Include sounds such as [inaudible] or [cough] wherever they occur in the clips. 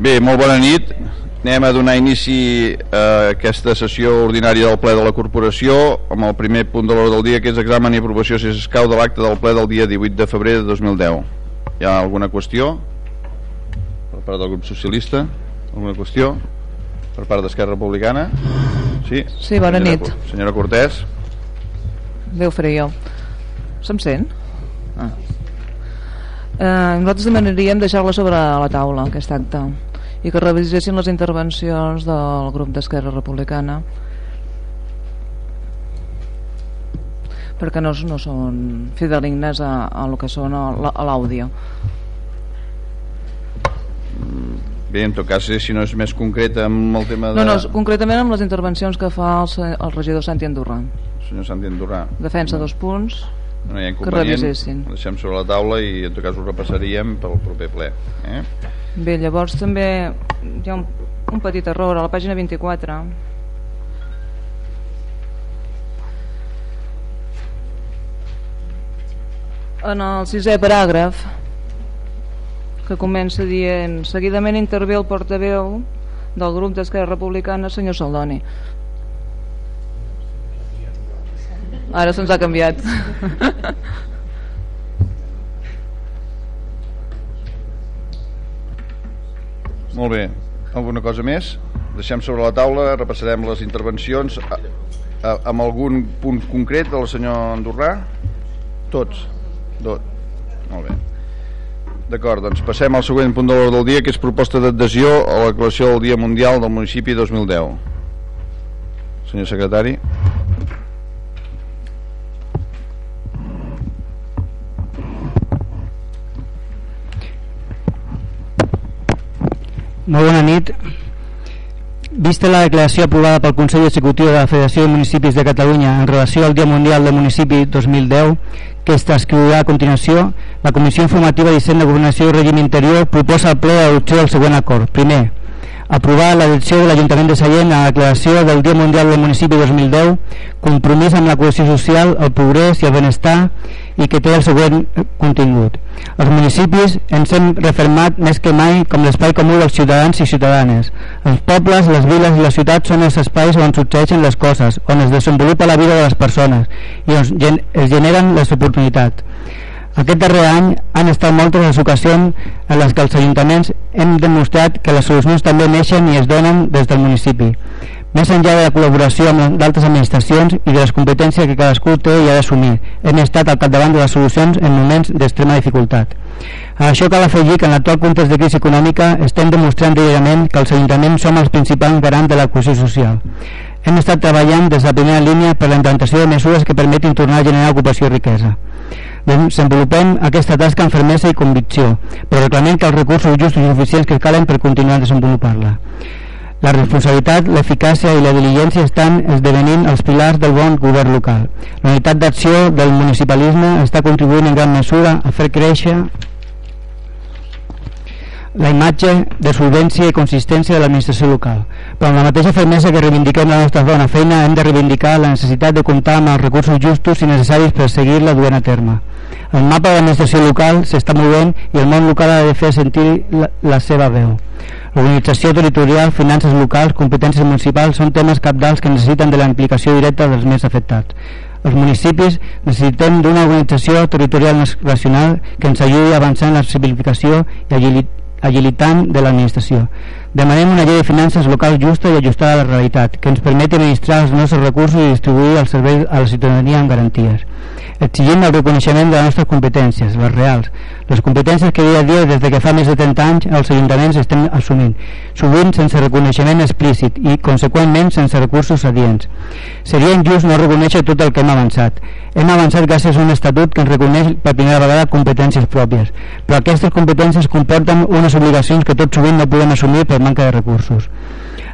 Bé, molt bona nit. Anem a donar inici a aquesta sessió ordinària del ple de la corporació amb el primer punt de l'ordre del dia que és examen i aprovació si s'escau de l'acte del ple del dia 18 de febrer de 2010. Hi ha alguna qüestió? Per part del grup socialista? Alguna qüestió? Per part d'Esquerra Republicana? Sí? Sí, bona senyora, nit. Senyora Cortés? Bé, ho faré jo. Se'm sent? Ah. Eh, nosaltres demanaríem deixar-la sobre la taula, aquest acte, i que revisessin les intervencions del grup d'Esquerra Republicana perquè no, no són fidelignes a, a lo que són l'àudio. Bé, en tot cas, eh, si no és més concret amb el tema de... No, no, concretament amb les intervencions que fa el, el regidor Santi Andorrà. Senyor Santi Andorrà. Defensa no. dos punts, no hi ha que revisessin. ho deixem sobre la taula i en tot cas ho repassaríem pel proper ple eh? Bé, llavors també hi ha un, un petit error a la pàgina 24. En el sisè paràgraf, que comença dient seguidament intervé el portaveu del grup d'Esquerra Republicana, senyor Saldoni. Ara se'ns ha canviat. [laughs] Molt bé, alguna cosa més? Deixem sobre la taula, repassarem les intervencions a, a, amb algun punt concret del senyor Andorrà? Tots? Tot. Molt bé. D'acord, doncs passem al següent punt de l'ordre del dia, que és proposta d'adhesió a la declaració del Dia Mundial del Municipi 2010. Senyor secretari. Molt bona nit. Vista la declaració aprovada pel Consell Executiu de la Federació de Municipis de Catalunya en relació al Dia Mundial del Municipi 2010, que es transcriurà a continuació, la Comissió Informativa d'Hissenda, Governació i Règim Interior proposa al ple l'adopció del següent acord. Primer, aprovar l'adopció de l'Ajuntament de Sallent a la declaració del Dia Mundial del Municipi 2010, compromís amb la cohesió social, el progrés i el benestar i que té el següent contingut. Els municipis ens hem refermat més que mai com l'espai comú dels ciutadans i ciutadanes. Els pobles, les viles i les ciutats són els espais on succeeixen les coses, on es desenvolupa la vida de les persones i on es generen les oportunitats. Aquest darrer any han estat moltes les ocasions en les que els ajuntaments hem demostrat que les solucions també neixen i es donen des del municipi. Més enllà de la col·laboració amb d'altres administracions i de les competències que cadascú té i ha d'assumir, hem estat al capdavant de les solucions en moments d'extrema dificultat. A això cal afegir que en l'actual context de crisi econòmica estem demostrant diàriament que els ajuntaments som els principals garants de la cohesió social. Hem estat treballant des de la primera línia per la implantació de mesures que permetin tornar a generar ocupació i riquesa. Desenvolupem aquesta tasca amb fermesa i convicció, però reclamem que els recursos justos i suficients que calen per continuar desenvolupar-la. La responsabilitat, l'eficàcia i la diligència estan esdevenint els pilars del bon govern local. La unitat d'acció del municipalisme està contribuint en gran mesura a fer créixer la imatge de solvència i consistència de l'administració local. Però amb la mateixa fermesa que reivindiquem la nostra bona feina, hem de reivindicar la necessitat de comptar amb els recursos justos i necessaris per seguir-la duent a terme. El mapa de l'administració local s'està movent i el món local ha de fer sentir la, la seva veu. L'organització territorial, finances locals, competències municipals són temes capdals que necessiten de la implicació directa dels més afectats. Els municipis necessitem d'una organització territorial racional que ens ajudi a avançar en la simplificació i agilitant de l'administració. Demanem una llei de finances local justa i ajustada a la realitat, que ens permeti administrar els nostres recursos i distribuir els serveis a la ciutadania amb garanties. Exigim el reconeixement de les nostres competències, les reals, les competències que dia a dia des de que fa més de 30 anys els ajuntaments estem assumint, sovint sense reconeixement explícit i, conseqüentment, sense recursos adients. Seria injust no reconèixer tot el que hem avançat. Hem avançat gràcies a un estatut que ens reconeix per primera vegada competències pròpies, però aquestes competències comporten unes obligacions que tot sovint no podem assumir per manca de recursos.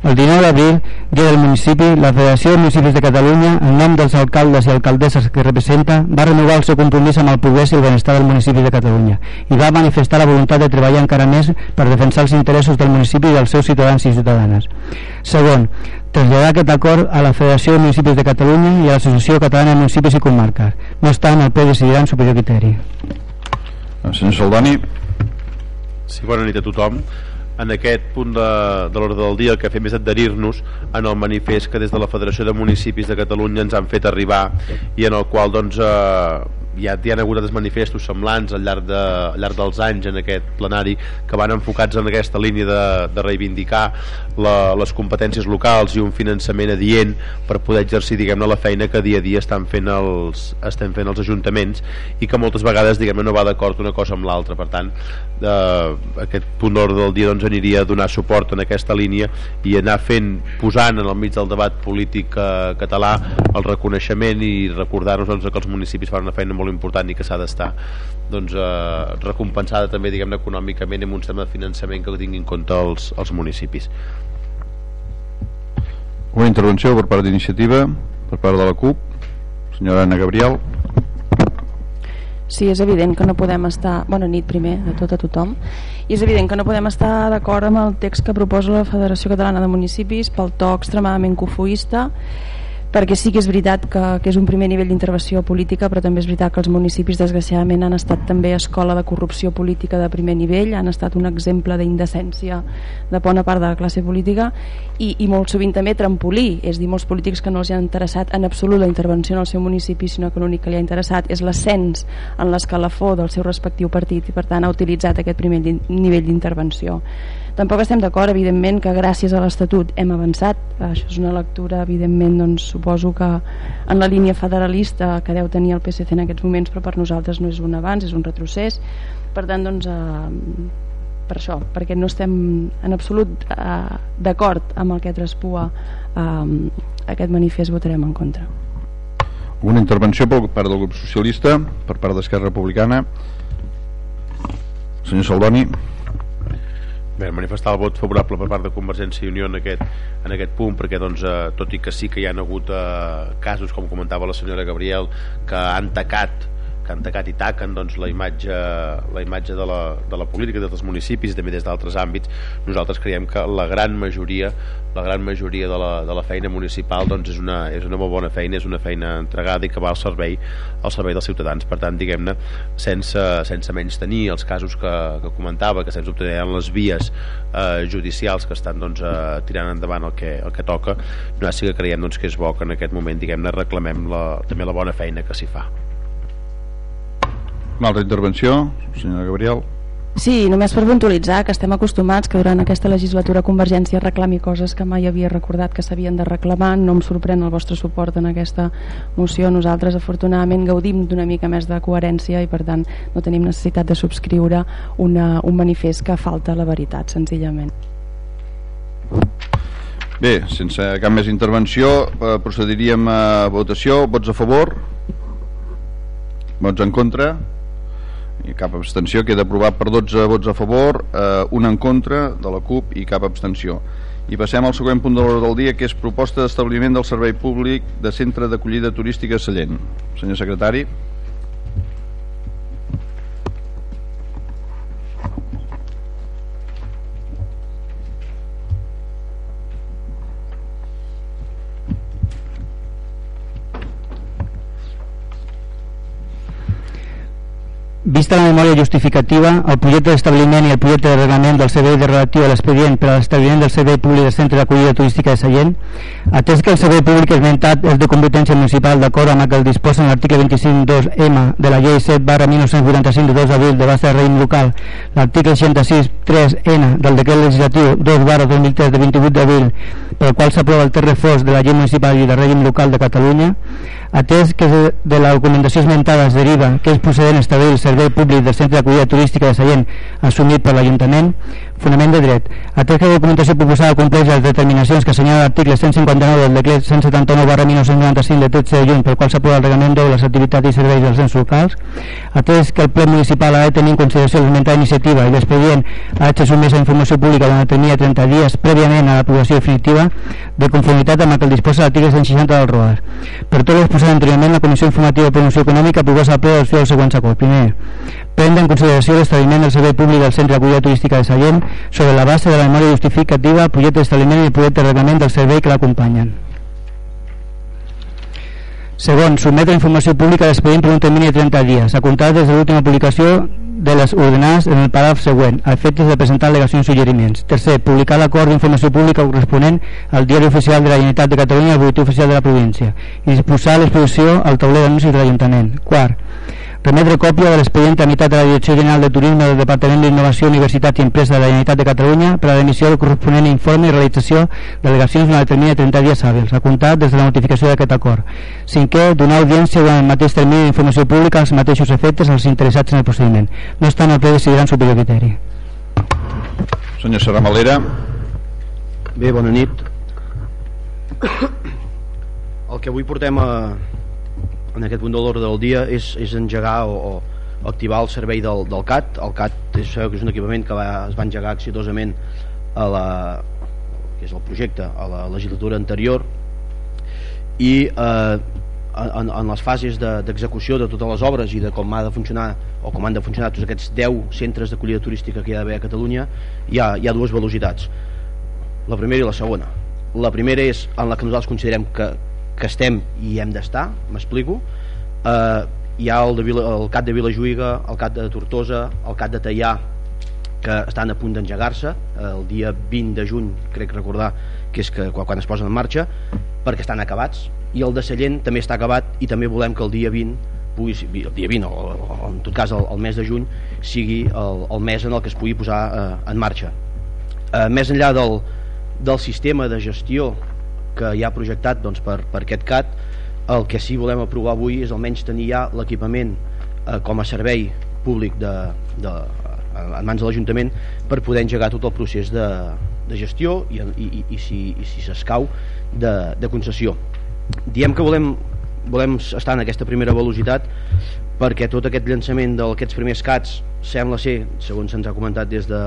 El 19 d'abril, dia del municipi, la Federació de Municipis de Catalunya, en nom dels alcaldes i alcaldesses que representa, va renovar el seu compromís amb el progrés i el benestar del municipi de Catalunya i va manifestar la voluntat de treballar encara més per defensar els interessos del municipi i dels seus ciutadans i ciutadanes. Segon, traslladar aquest acord a la Federació de Municipis de Catalunya i a l'Associació Catalana de Municipis i Comarques. No obstant, el ple decidirà en superior criteri. Senyor Saldoni. Sí, bona nit a tothom. En aquest punt de, de l'ordre del dia el que fem és adherir-nos en el manifest que des de la Federació de Municipis de Catalunya ens han fet arribar i en el qual doncs, eh, ha, hi ha hagut altres manifestos semblants al llarg, de, al llarg dels anys en aquest plenari que van enfocats en aquesta línia de, de reivindicar la, les competències locals i un finançament adient per poder exercir diguem-ne la feina que dia a dia estan fent els, estem fent els ajuntaments i que moltes vegades diguem no va d'acord una cosa amb l'altra. Per tant eh, aquest punt d'ordre del dia doncs, aniria a donar suport en aquesta línia i anar fent, posant en el mig del debat polític eh, català el reconeixement i recordar-nos doncs, que els municipis fan una feina molt molt important i que s'ha d'estar doncs, eh, recompensada també diguem econòmicament amb un sistema de finançament que tingui en compte els, els municipis. Una intervenció per part d'iniciativa per part de la CUP. Senyora Anna Gabriel. Sí, és evident que no podem estar... Bona nit, primer, de tot a tothom. I és evident que no podem estar d'acord amb el text que proposa la Federació Catalana de Municipis pel to extremadament cofoista perquè sí que és veritat que, que és un primer nivell d'intervenció política però també és veritat que els municipis desgraciadament han estat també escola de corrupció política de primer nivell, han estat un exemple d'indecència de bona part de la classe política i, i molt sovint també trampolí, és dir, molts polítics que no els ha interessat en absolut la intervenció en el seu municipi sinó que l'únic que li ha interessat és l'ascens en l'escalafó del seu respectiu partit i per tant ha utilitzat aquest primer nivell d'intervenció Tampoc estem d'acord, evidentment, que gràcies a l'Estatut hem avançat. Això és una lectura, evidentment, doncs, suposo que en la línia federalista que deu tenir el PSC en aquests moments, però per nosaltres no és un avanç, és un retrocés. Per tant, doncs, eh, per això, perquè no estem en absolut eh, d'acord amb el que traspua eh, aquest manifest, votarem en contra. Una intervenció per part del grup socialista, per part d'Esquerra Republicana. Senyor Saldoni. Bé, manifestar el vot favorable per part de Convergència i Unió en aquest, en aquest punt perquè doncs, eh, tot i que sí que hi ha hagut eh, casos com comentava la senyora Gabriel que han tacat que han tacat i taquen doncs, la imatge, la imatge de, la, de la política dels municipis i també des d'altres àmbits nosaltres creiem que la gran majoria la gran majoria de la, de la feina municipal doncs, és, una, és una molt bona feina és una feina entregada i que va al servei al servei dels ciutadans per tant diguem-ne sense, sense menys tenir els casos que, que comentava que sense obtenir les vies eh, judicials que estan doncs, eh, tirant endavant el que, el que toca no sí que creiem doncs, que és bo que en aquest moment diguem-ne reclamem la, també la bona feina que s'hi fa una altra intervenció, senyora Gabriel. Sí, només per puntualitzar que estem acostumats que durant aquesta legislatura Convergència reclami coses que mai havia recordat que s'havien de reclamar. No em sorprèn el vostre suport en aquesta moció. Nosaltres, afortunadament, gaudim d'una mica més de coherència i, per tant, no tenim necessitat de subscriure una, un manifest que falta la veritat, senzillament. Bé, sense cap més intervenció, eh, procediríem a votació. Vots a favor? Vots en contra? I cap abstenció. Queda aprovat per 12 vots a favor eh, un en contra de la CUP i cap abstenció. I passem al següent punt de l'hora del dia que és proposta d'establiment del servei públic de centre d'acollida turística Sallent. Senyor secretari Vista la memòria justificativa, el projecte d'establiment i el projecte de reglament del servei de relatiu a l'expedient per a l'establiment del servei públic del centre d'acollida turística de Sallent, atès que el servei públic esmentat és de competència municipal d'acord amb el que el disposa en l'article 25.2m de la llei 7 barra 1985 de 2 d'abril de base de règim local, l'article 66.3n del decret legislatiu 2 barra 2003 de 28 d'abril pel qual s'aprova el terre fos de la llei municipal i de règim local de Catalunya, atès que de la documentació esmentada es deriva que és procedent establir el servei públic del centre d'acollida turística de Sallent assumit per l'Ajuntament, fonament de dret. Atès que la documentació proposada compleix les determinacions que assenyala l'article 159 del decret 179 barra 1995 de 13 de juny pel qual s'aprova el reglament de les activitats i serveis dels ens locals, atès que el ple municipal ha de tenir en consideració l'esmentada iniciativa i l'expedient ha de sotmès a informació pública durant de 30 dies prèviament a l'aprovació definitiva de conformitat amb el que el disposa l'article 160 del ROAS. Per tot l'exposat anteriorment, la Comissió Informativa de Promoció Econòmica proposa el ple dels següents acords. Primer, prendre en consideració l'establiment del servei públic del Centre d'Acollida Turística de Sallent sobre la base de la memòria justificativa, projecte d'establiment i el projecte de reglament del servei que l'acompanyen. Segon, sotmetre informació pública d'expedient per un termini de 30 dies, a comptar des de l'última publicació de les ordenades en el paràgraf següent, a efectes de presentar al·legacions i suggeriments. Tercer, publicar l'acord d'informació pública corresponent al diari oficial de la Generalitat de Catalunya i al boletí oficial de la província i disposar l'exposició al tauler d'anuncis de l'Ajuntament. Quart, remetre còpia de l'expedient tramitat a la Direcció General de Turisme del Departament d'Innovació, Universitat i Empresa de la Generalitat de Catalunya per a l'emissió del corresponent informe i realització delegacions en el termini de 30 dies hàbils, a comptar des de la notificació d'aquest acord. Cinquè, donar audiència durant el mateix termini d'informació pública als mateixos efectes als interessats en el procediment. No estan al ple decidirà en superior criteri. Senyor Saramalera. Bé, bona nit. [coughs] El que avui portem a, en aquest punt de l'ordre del dia és, és engegar o, o activar el servei del, del CAT. El CAT és, és un equipament que va, es va engegar exitosament a la, que és el projecte a la legislatura anterior. I eh, en, en les fases d'execució de, de totes les obres i de com ha de funcionar o com han de funcionar tots aquests 10 centres d'acollida turística que hi ha d'haver a Catalunya hi ha, hi ha dues velocitats. La primera i la segona. La primera és en la que nosaltres considerem que, que estem i hem d'estar, m'explico. Eh, hi ha el, de Vila, el CAT de Vilajuïga el CAT de Tortosa el CAT de Tallà que estan a punt d'engegar-se. Eh, el dia 20 de juny crec recordar que és que quan es posen en marxa perquè estan acabats. I el de Sallent també està acabat i també volem que el dia 20 pugui, el dia 20 o, o en tot cas el, el mes de juny sigui el, el mes en el que es pugui posar eh, en marxa. Eh, més enllà del, del sistema de gestió que hi ha projectat doncs, per, per aquest CAT. El que sí volem aprovar avui és almenys tenir ja l'equipament eh, com a servei públic de, de, en mans de l'Ajuntament per poder engegar tot el procés de, de gestió i, i, i, si, i si s'escau de, de concessió. Diem que volem, volem estar en aquesta primera velocitat perquè tot aquest llançament d'aquests primers CATs sembla ser, segons se'ns ha comentat des de,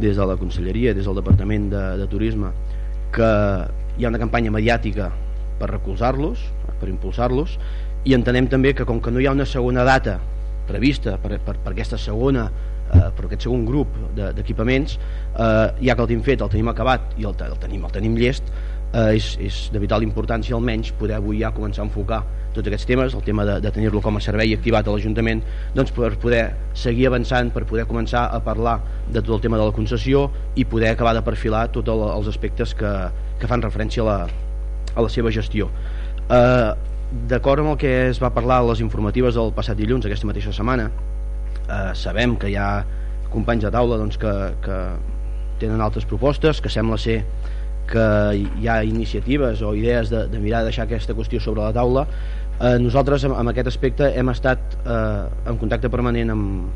des de la Conselleria, des del Departament de, de Turisme que hi ha una campanya mediàtica per recolzar-los, per impulsar-los i entenem també que com que no hi ha una segona data prevista per, per, per aquesta segona eh, per aquest segon grup d'equipaments de, eh, ja que el tenim fet, el tenim acabat i el, el, tenim, el tenim llest eh, és, és de vital importància almenys poder avui ja començar a enfocar tots aquests temes, el tema de, de tenir-lo com a servei activat a l'Ajuntament doncs per poder seguir avançant, per poder començar a parlar de tot el tema de la concessió i poder acabar de perfilar tots els aspectes que, que fan referència a la, a la seva gestió. Eh, d'acord amb el que es va parlar a les informatives del passat dilluns aquesta mateixa setmana eh, sabem que hi ha companys de taula doncs, que, que tenen altres propostes que sembla ser que hi ha iniciatives o idees de, de mirar de deixar aquesta qüestió sobre la taula eh, nosaltres amb, amb aquest aspecte hem estat eh, en contacte permanent amb,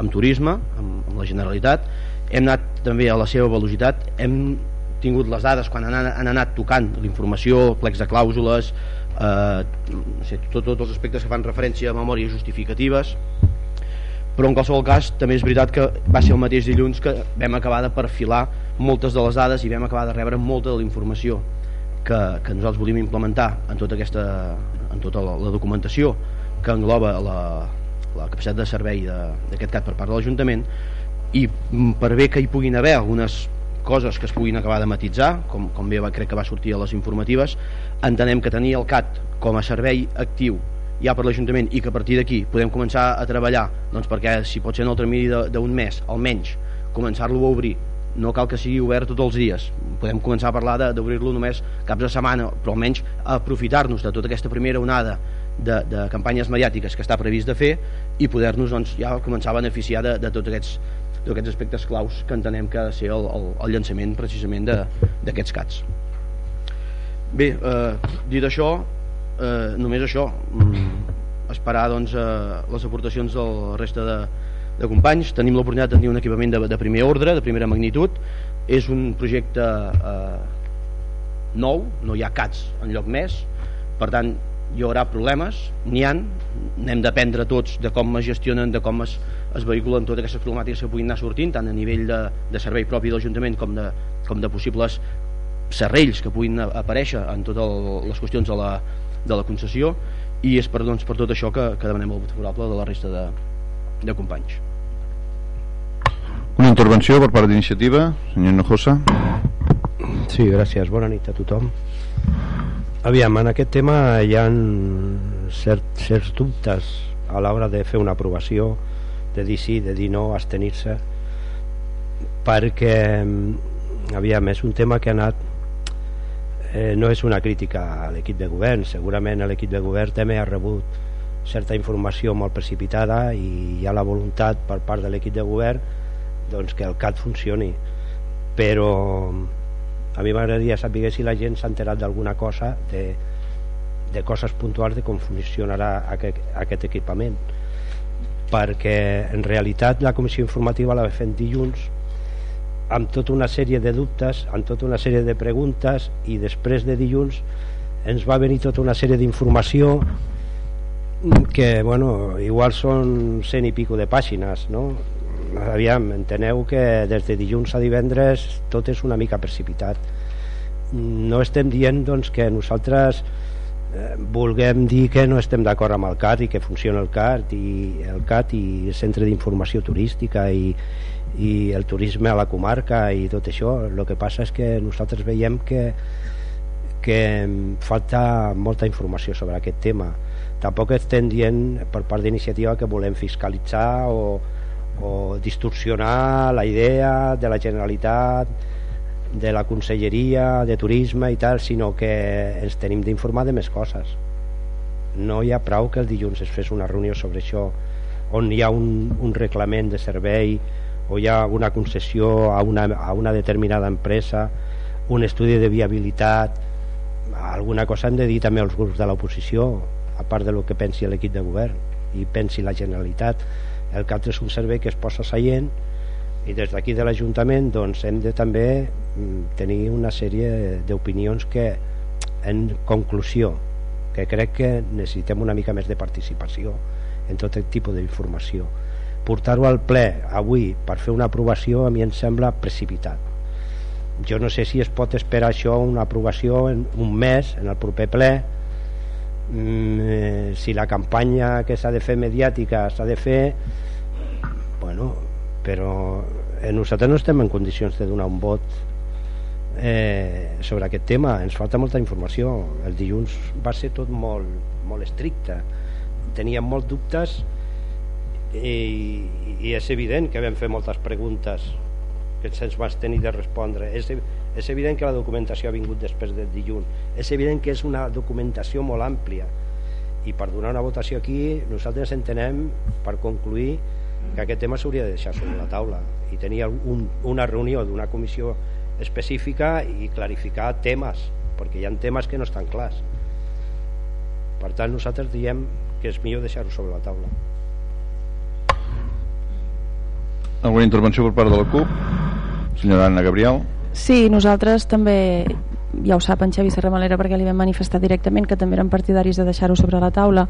amb turisme, amb, amb la Generalitat. Hem anat també a la seva velocitat. Hem tingut les dades quan han, han anat tocant l'informació, plecs de clàusules eh, no sé, tots tot els aspectes que fan referència a memòries justificatives però en qualsevol cas també és veritat que va ser el mateix dilluns que vam acabar de perfilar moltes de les dades i vam acabar de rebre molta de la informació que, que nosaltres volíem implementar en tota aquesta en tota la, la documentació que engloba la, la capacitat de servei d'aquest CAT per part de l'Ajuntament i mm, per bé que hi puguin haver algunes coses que es puguin acabar de matitzar com, com bé va, crec que va sortir a les informatives entenem que tenir el CAT com a servei actiu ja per l'Ajuntament i que a partir d'aquí podem començar a treballar doncs perquè si pot ser en el termini d'un mes almenys començar-lo a obrir no cal que sigui obert tots els dies. Podem començar a parlar d'obrir-lo només caps de setmana però almenys aprofitar-nos de tota aquesta primera onada de, de campanyes mediàtiques que està previst de fer i poder-nos doncs, ja començar a beneficiar de, de tots aquests aquests aspectes claus que entenem que ha de ser el, el, el llançament precisament d'aquests CATs. Bé, eh, dit això eh, només això mm, esperar doncs, eh, les aportacions de la resta de, de companys. Tenim l'oportunitat de tenir un equipament de, de primer ordre, de primera magnitud. És un projecte eh, nou, no hi ha CATs en lloc més. Per tant hi haurà problemes, n'hi han. N'hem d'aprendre tots de com es gestionen de com es, es vehiculen totes aquestes problemàtiques que puguin anar sortint, tant a nivell de, de servei propi de l'Ajuntament com, de, com de possibles serrells que puguin aparèixer en totes les qüestions de la, de la concessió i és per, doncs, per tot això que, que demanem el vot favorable de la resta de, de companys una intervenció per part d'iniciativa, senyor Nojosa. Sí, gràcies. Bona nit a tothom. Aviam, en aquest tema hi ha cert, certs dubtes a l'hora de fer una aprovació, de dir sí, de dir no, abstenir-se, perquè, aviam, és un tema que ha anat eh, no és una crítica a l'equip de govern. Segurament l'equip de govern també ha rebut certa informació molt precipitada i hi ha la voluntat per part de l'equip de govern doncs, que el CAT funcioni. Però a mi m'agradaria saber si la gent s'ha enterat d'alguna cosa de, de coses puntuals de com funcionarà aquest, aquest equipament. Perquè en realitat la comissió informativa la va fer dilluns amb tota una sèrie de dubtes, amb tota una sèrie de preguntes i després de dilluns ens va venir tota una sèrie d'informació que, bueno, igual són cent i pico de pàgines, no? Aviam, enteneu que des de dilluns a divendres tot és una mica precipitat. No estem dient doncs, que nosaltres eh, vulguem dir que no estem d'acord amb el CAT i que funciona el CAT i el CAT i el Centre d'Informació Turística i, i el turisme a la comarca i tot això. El que passa és que nosaltres veiem que que falta molta informació sobre aquest tema. Tampoc estem dient per part d'iniciativa que volem fiscalitzar o, o distorsionar la idea de la Generalitat de la Conselleria de Turisme i tal, sinó que ens tenim d'informar de més coses. No hi ha prou que el dilluns es fes una reunió sobre això on hi ha un, un reglament de servei o hi ha una concessió a una, a una determinada empresa un estudi de viabilitat alguna cosa han de dir també els grups de l'oposició a part de lo que pensi l'equip de govern i pensi la Generalitat. El CAT és un servei que es posa seient i des d'aquí de l'Ajuntament doncs hem de també mm, tenir una sèrie d'opinions que en conclusió que crec que necessitem una mica més de participació en tot tipus d'informació portar-ho al ple avui per fer una aprovació a mi em sembla precipitat. Jo no sé si es pot esperar això una aprovació en un mes en el proper ple. Mm, eh, si la campanya que s'ha de fer mediàtica s'ha de fer bueno però eh, nosaltres no estem en condicions de donar un vot eh, sobre aquest tema. Ens falta molta informació. El dilluns va ser tot molt, molt estricte. Teníem molts dubtes i, i és evident que vam fer moltes preguntes que se'ns va tenir de respondre. És, és evident que la documentació ha vingut després del dilluns. És evident que és una documentació molt àmplia. I per donar una votació aquí nosaltres entenem per concluir que aquest tema s'hauria de deixar sobre la taula. I tenir un, una reunió d'una comissió específica i clarificar temes perquè hi ha temes que no estan clars. Per tant nosaltres diem que és millor deixar-ho sobre la taula Alguna intervenció per part de la CUP? Senyora Anna Gabriel. Sí, nosaltres també ja ho sap en Xavi Serramalera perquè li vam manifestar directament que també eren partidaris de deixar-ho sobre la taula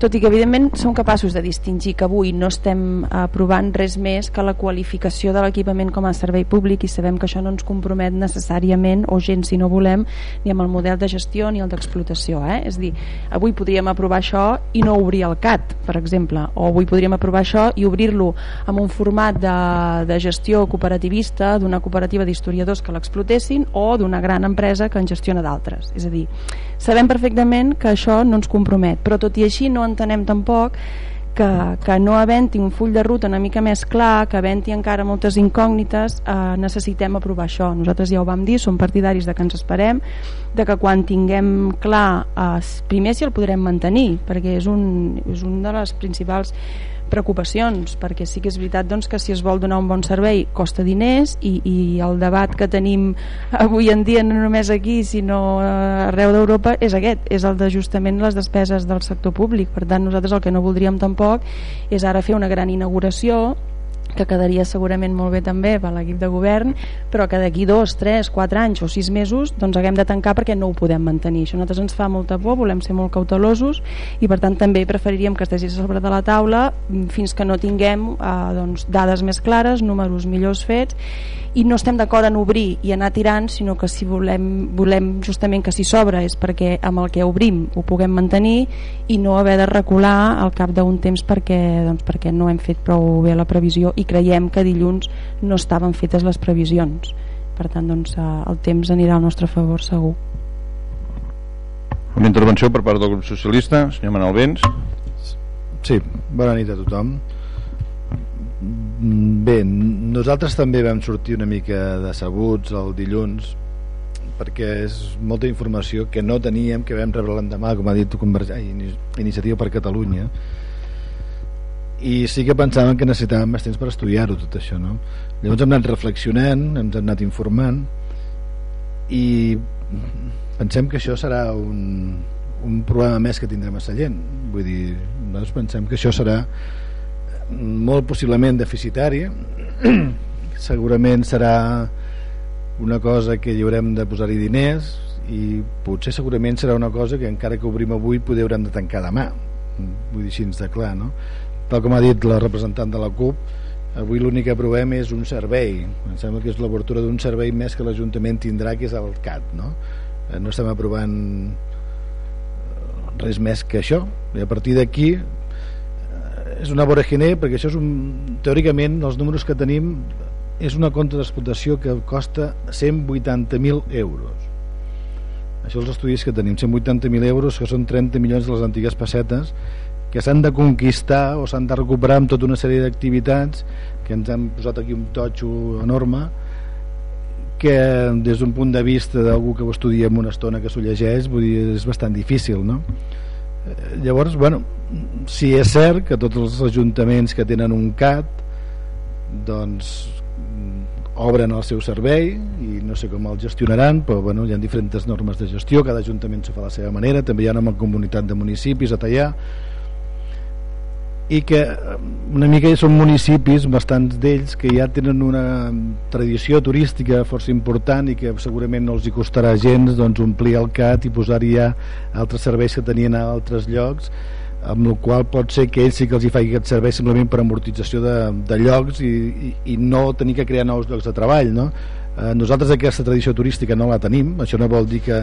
tot i que evidentment som capaços de distingir que avui no estem aprovant res més que la qualificació de l'equipament com a servei públic i sabem que això no ens compromet necessàriament o gens si no volem ni amb el model de gestió ni el d'explotació eh? és dir, avui podríem aprovar això i no obrir el CAT per exemple o avui podríem aprovar això i obrir-lo amb un format de, de gestió cooperativista d'una cooperativa d'historiadors que l'explotessin o d'una gran empresa empresa que en gestiona d'altres és a dir, sabem perfectament que això no ens compromet, però tot i així no entenem tampoc que, que no havent-hi un full de ruta una mica més clar, que havent-hi encara moltes incògnites, eh, necessitem aprovar això. Nosaltres ja ho vam dir, som partidaris de que ens esperem, de que quan tinguem clar, eh, primer si el podrem mantenir, perquè és un, és un de les principals preocupacions perquè sí que és veritat doncs, que si es vol donar un bon servei costa diners i, i el debat que tenim avui en dia no només aquí sinó arreu d'Europa és aquest, és el d'ajustament les despeses del sector públic. Per tant nosaltres el que no voldríem tampoc és ara fer una gran inauguració que quedaria segurament molt bé també per l'equip de govern, però que d'aquí dos, tres, quatre anys o sis mesos doncs haguem de tancar perquè no ho podem mantenir. Això a nosaltres ens fa molta por, volem ser molt cautelosos i per tant també preferiríem que estigués sobre de la taula fins que no tinguem eh, doncs, dades més clares, números millors fets i no estem d'acord en obrir i anar tirant, sinó que si volem, volem justament que si s'obre és perquè amb el que obrim ho puguem mantenir i no haver de recular al cap d'un temps perquè, doncs, perquè no hem fet prou bé la previsió i creiem que dilluns no estaven fetes les previsions per tant doncs, eh, el temps anirà al nostre favor segur Una intervenció per part del grup socialista, senyor Manuel Vents. Sí, bona nit a tothom. Bé, nosaltres també vam sortir una mica decebuts el dilluns perquè és molta informació que no teníem, que vam rebre l'endemà, com ha dit Convergència Iniciativa per Catalunya, i sí que pensàvem que necessitàvem més temps per estudiar-ho tot això, no? Llavors hem anat reflexionant, hem anat informant i pensem que això serà un, un problema més que tindrem a Sallent vull dir, nosaltres pensem que això serà molt possiblement deficitari [clears throat] segurament serà una cosa que hi haurem de posar-hi diners i potser segurament serà una cosa que encara que obrim avui poder haurem de tancar demà vull dir així de clar no? Tal com ha dit la representant de la CUP avui l'únic que aprovem és un servei. Em sembla que és l'obertura d'un servei més que l'Ajuntament tindrà que és el CAT no? Eh, no estem aprovant eh, res més que això. I a partir d'aquí eh, és una voraginer perquè això és un, teòricament els números que tenim és una compta d'explotació que costa 180.000 euros. Això els estudis que tenim 180.000 euros que són 30 milions de les antigues pessetes que s'han de conquistar o s'han de recuperar amb tota una sèrie d'activitats que ens han posat aquí un totxo enorme que des d'un punt de vista d'algú que ho estudia en una estona que s'ho llegeix vull dir, és bastant difícil no? Eh, llavors, bueno si és cert que tots els ajuntaments que tenen un CAT doncs obren el seu servei i no sé com el gestionaran però bueno, hi ha diferents normes de gestió cada ajuntament s'ho fa a la seva manera també hi ha una comunitat de municipis a tallar i que eh, una mica són municipis, bastants d'ells que ja tenen una tradició turística força important i que segurament no els hi costarà gens doncs, omplir el CAT i posar-hi ja altres serveis que tenien a altres llocs amb el qual pot ser que ells sí que els hi faci aquest servei simplement per amortització de, de llocs i, i, i no tenir que crear nous llocs de treball no? eh, nosaltres aquesta tradició turística no la tenim això no vol dir que,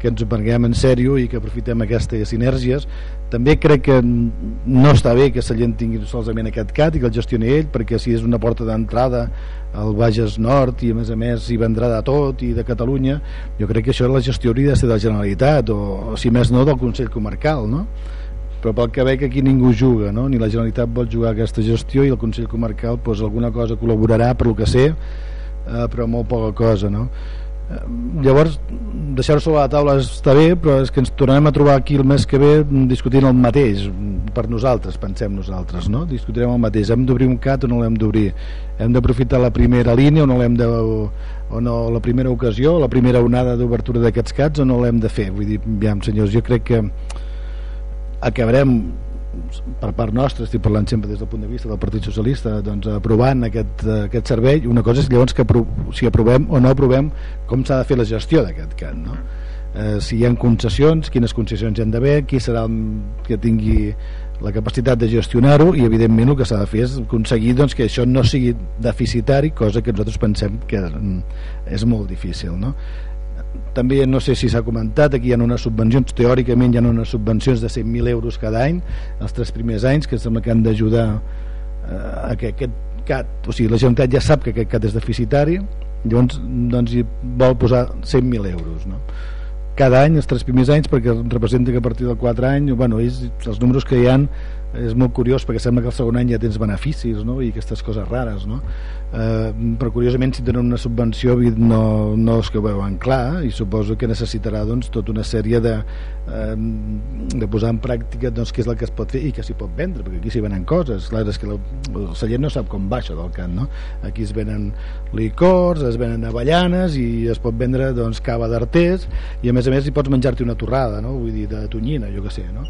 que ens ho en sèrio i que aprofitem aquestes sinergies també crec que no està bé que Sallent tingui solament aquest CAT i que el gestioni ell perquè si és una porta d'entrada al Bages Nord i a més a més hi vendrà de tot i de Catalunya jo crec que això la gestió hauria de ser de la Generalitat o, o si més no del Consell Comarcal no? però pel que veig aquí ningú juga no? ni la Generalitat vol jugar aquesta gestió i el Consell Comarcal pues, alguna cosa col·laborarà per lo que sé eh, però molt poca cosa no? Eh, llavors deixar-ho sobre la taula està bé però és que ens tornarem a trobar aquí el mes que ve discutint el mateix per nosaltres, pensem nosaltres no? discutirem el mateix, hem d'obrir un CAT o no l'hem d'obrir? Hem d'aprofitar la primera línia o no l'hem de o no la primera ocasió, la primera onada d'obertura d'aquests CATs o no l'hem de fer? Vull dir, ja, senyors, jo crec que acabarem per part nostra, estic parlant sempre des del punt de vista del Partit Socialista, doncs aprovant aquest, aquest servei, una cosa és llavors que apro si aprovem o no aprovem com s'ha de fer la gestió d'aquest CAT no? eh, si hi ha concessions, quines concessions hi han d'haver qui serà el que tingui la capacitat de gestionar-ho i evidentment el que s'ha de fer és aconseguir doncs, que això no sigui deficitari cosa que nosaltres pensem que és molt difícil no? També no sé si s'ha comentat aquí hi ha unes subvencions, teòricament hi ha unes subvencions de 100.000 euros cada any els tres primers anys que sembla que han d'ajudar eh, a que aquest CAT o sigui la Generalitat ja sap que aquest CAT és deficitari llavors doncs hi vol posar 100.000 euros no? cada any, els tres primers anys perquè representa que a partir del 4 anys bueno, ells, els números que hi han és molt curiós perquè sembla que el segon any ja tens beneficis no? i aquestes coses rares no? eh, però curiosament si tenen una subvenció no, no és que ho veuen clar i suposo que necessitarà doncs, tota una sèrie de, eh, de posar en pràctica doncs, què és el que es pot fer i que s'hi pot vendre perquè aquí s'hi venen coses clar, és que la, el celler no sap com va això del cant no? aquí es venen licors es venen avellanes i es pot vendre doncs, cava d'arters i a més a més hi pots menjar-te una torrada no? vull dir, de tonyina, jo que sé no?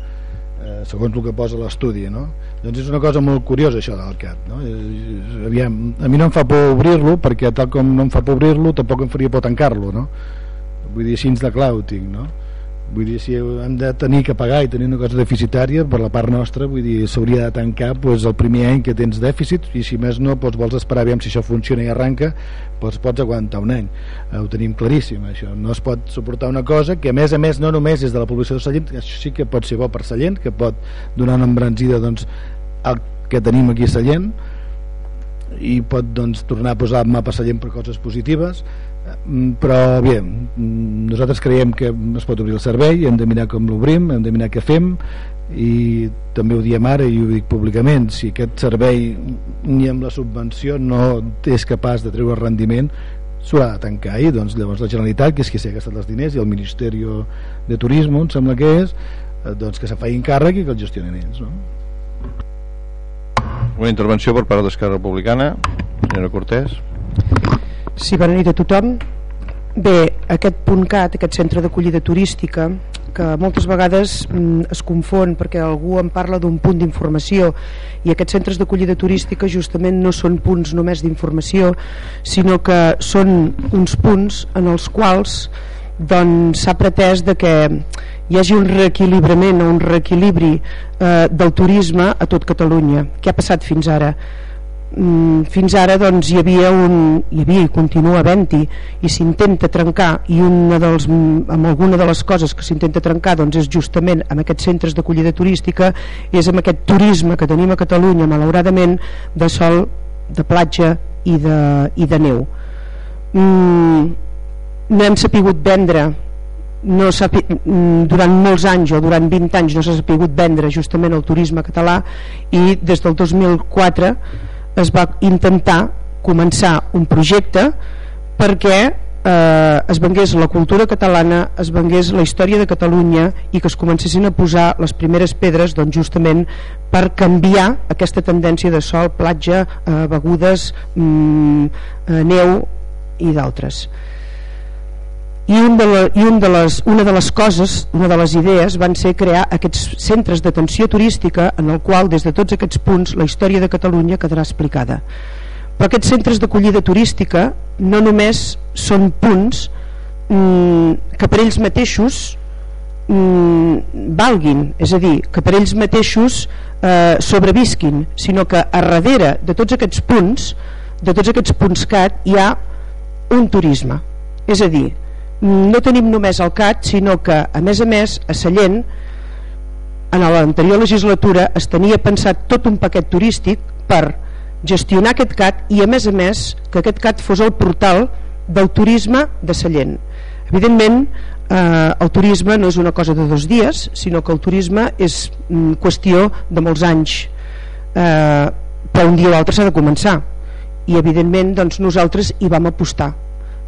Eh, segons el que posa l'estudi no? doncs és una cosa molt curiosa això del CAT no? Aviam, a mi no em fa por obrir-lo perquè tal com no em fa por obrir-lo tampoc em faria por tancar-lo no? vull dir així de clau tinc no? Vull dir, si hem de tenir que pagar i tenir una cosa deficitària per la part nostra vull dir, s'hauria de tancar doncs, el primer any que tens dèficit i si més no doncs, vols esperar aviam si això funciona i arranca doncs pots aguantar un any. Eh, ho tenim claríssim això. No es pot suportar una cosa que a més a més no només és de la població de Sallent això sí que pot ser bo per Sallent que pot donar una embranzida doncs, al que tenim aquí a Sallent i pot doncs, tornar a posar el mapa Sallent per coses positives però bé mm, nosaltres creiem que es pot obrir el servei hem de mirar com l'obrim, hem de mirar què fem i també ho diem ara i ho dic públicament si aquest servei ni amb la subvenció no és capaç de treure rendiment s'haurà de tancar. I doncs llavors la Generalitat que és qui s'ha gastat els diners i el Ministeri de Turisme em sembla que és eh, doncs que se faci càrrec i que el gestionen ells no? Una intervenció per part d'Esquerra Republicana. Senyora Cortés. Sí, bona nit a tothom Bé, aquest punt CAT, aquest centre d'acollida turística que moltes vegades mm, es confon perquè algú en parla d'un punt d'informació i aquests centres d'acollida turística justament no són punts només d'informació sinó que són uns punts en els quals doncs s'ha pretès de que hi hagi un reequilibrament o un reequilibri eh, del turisme a tot Catalunya. Què ha passat fins ara? Mm, fins ara doncs, hi havia un, hi havia i continua havent-hi i s'intenta trencar i una dels, amb alguna de les coses que s'intenta trencar doncs, és justament amb aquests centres d'acollida turística és amb aquest turisme que tenim a Catalunya malauradament de sol, de platja i de, i de neu. Mm, no hem sapigut vendre no mm, durant molts anys o durant 20 anys no s'ha sapigut vendre justament el turisme català i des del 2004 es va intentar començar un projecte perquè eh, es vengués la cultura catalana, es vengués la història de Catalunya i que es comencessin a posar les primeres pedres doncs, justament per canviar aquesta tendència de sol, platja, eh, begudes, mm, eh, neu i d'altres i, un de la, i un de les, una de les coses, una de les idees van ser crear aquests centres d'atenció turística en el qual des de tots aquests punts la història de Catalunya quedarà explicada. Però aquests centres d'acollida turística no només són punts mm, que per ells mateixos mm, valguin, és a dir que per ells mateixos eh, sobrevisquin sinó que a darrere de tots aquests punts de tots aquests punts CAT hi ha un turisme. És a dir, no tenim només el CAT sinó que a més a més a Sallent en l'anterior legislatura es tenia pensat tot un paquet turístic per gestionar aquest CAT i a més a més que aquest CAT fos el portal del turisme de Sallent. Evidentment eh, el turisme no és una cosa de dos dies sinó que el turisme és mm, qüestió de molts anys. Eh, però un dia o l'altre s'ha de començar. I evidentment doncs, nosaltres hi vam apostar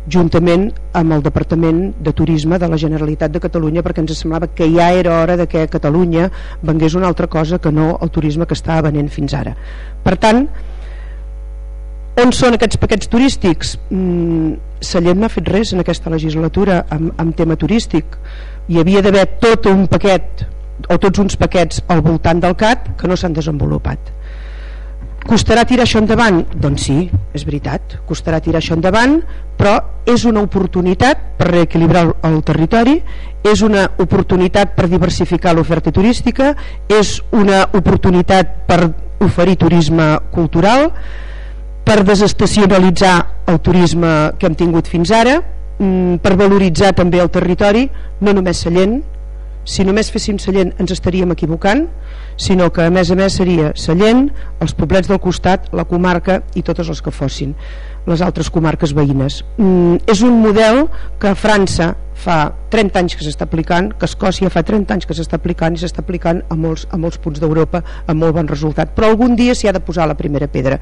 juntament amb el Departament de Turisme de la Generalitat de Catalunya perquè ens semblava que ja era hora de que Catalunya vengués una altra cosa que no el turisme que estava venent fins ara. Per tant, on són aquests paquets turístics? Mm, Sallent no ha fet res en aquesta legislatura amb, amb tema turístic. Hi havia d'haver tot un paquet o tots uns paquets al voltant del CAT que no s'han desenvolupat Costarà tirar això endavant? Doncs sí, és veritat, costarà tirar això endavant, però és una oportunitat per reequilibrar el territori, és una oportunitat per diversificar l'oferta turística, és una oportunitat per oferir turisme cultural, per desestacionalitzar el turisme que hem tingut fins ara, mm, per valoritzar també el territori, no només Sallent, si només féssim Sallent ens estaríem equivocant. Sinó que a més a més seria Sallent, els poblets del costat, la comarca i totes les que fossin les altres comarques veïnes. Mm, és un model que a França fa 30 anys que s'està aplicant que Escòcia fa 30 anys que s'està aplicant i s'està aplicant a molts, a molts punts d'Europa amb molt bon resultat, però algun dia s'hi ha de posar la primera pedra.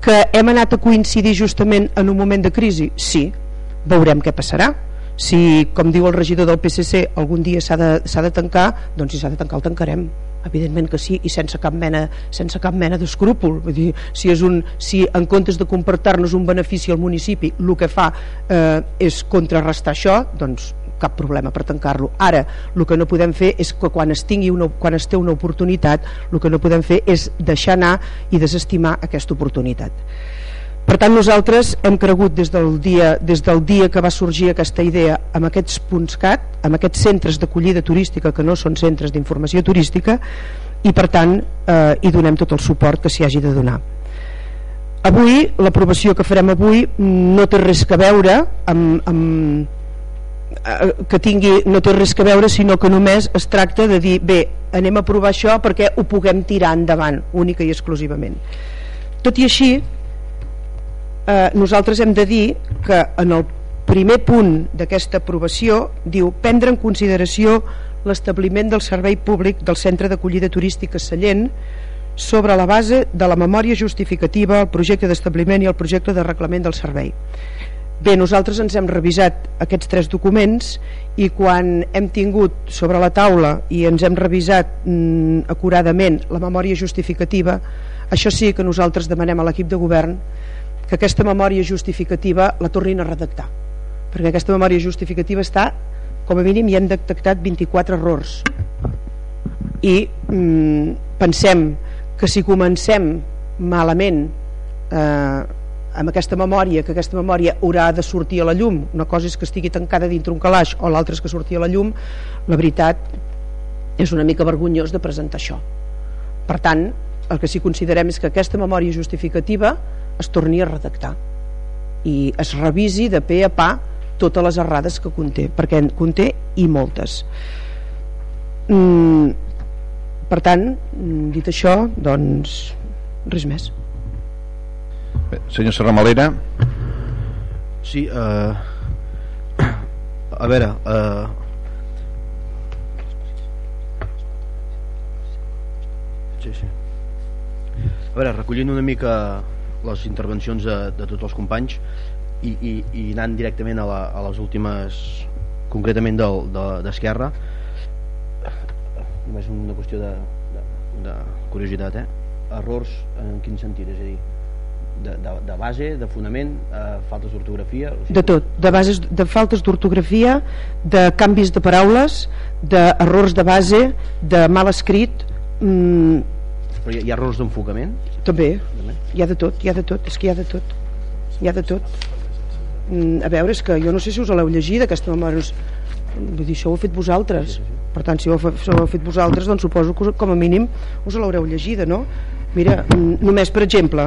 Que hem anat a coincidir justament en un moment de crisi? Sí, veurem què passarà si, com diu el regidor del PSC, algun dia s'ha de, de tancar, doncs si s'ha de tancar el tancarem. Evidentment que sí i sense cap mena, sense cap mena d'escrúpol. Vull dir, si, és un, si en comptes de comportar-nos un benefici al municipi el que fa eh, és contrarrestar això doncs cap problema per tancar-lo. Ara el que no podem fer és que quan es, tingui una, quan es té una oportunitat el que no podem fer és deixar anar i desestimar aquesta oportunitat per tant nosaltres hem cregut des del dia, des del dia que va sorgir aquesta idea amb aquests punts CAT, amb aquests centres d'acollida turística que no són centres d'informació turística i per tant eh, hi donem tot el suport que s'hi hagi de donar. Avui, l'aprovació que farem avui no té res que veure amb, amb eh, que tingui, no té res que veure sinó que només es tracta de dir bé, anem a aprovar això perquè ho puguem tirar endavant única i exclusivament tot i així eh, nosaltres hem de dir que en el primer punt d'aquesta aprovació diu prendre en consideració l'establiment del servei públic del centre d'acollida turística Sallent sobre la base de la memòria justificativa, el projecte d'establiment i el projecte de reglament del servei. Bé, nosaltres ens hem revisat aquests tres documents i quan hem tingut sobre la taula i ens hem revisat mm, acuradament la memòria justificativa, això sí que nosaltres demanem a l'equip de govern que aquesta memòria justificativa la tornin a redactar, perquè aquesta memòria justificativa està, com a mínim hi han detectat 24 errors i mm, pensem que si comencem malament eh, amb aquesta memòria, que aquesta memòria haurà de sortir a la llum, una cosa és que estigui tancada dintre un calaix o l'altra és que sortir a la llum, la veritat és una mica vergonyós de presentar això. Per tant, el que sí considerem és que aquesta memòria justificativa es torni a redactar i es revisi de pe a pa totes les errades que conté, perquè en conté i moltes. Mm, per tant, mm, dit això, doncs res més. Bé, senyor Serramalera. Sí, eh, a veure, eh, sí, sí. A veure, recollint una mica les intervencions de, de tots els companys i, i, i anant directament a, la, a les últimes concretament d'Esquerra de, només una qüestió de, de, de curiositat eh? errors en quin sentit? És a dir de, de, de base, de fonament eh, faltes d'ortografia? O sigui... de tot, de, bases, de faltes d'ortografia de canvis de paraules d'errors de base de mal escrit mm... però hi ha, hi ha errors d'enfocament? també, hi ha de tot, hi ha de tot. És que hi ha de tot. Hi ha de tot. Mm, a veure, és que jo no sé si us l'heu llegit aquesta memòria vull dir, això ho heu fet vosaltres. Sí, sí, sí. Per tant si ho, heu fet vosaltres doncs suposo que com a mínim us l'haureu llegida no? mira, mm, només per exemple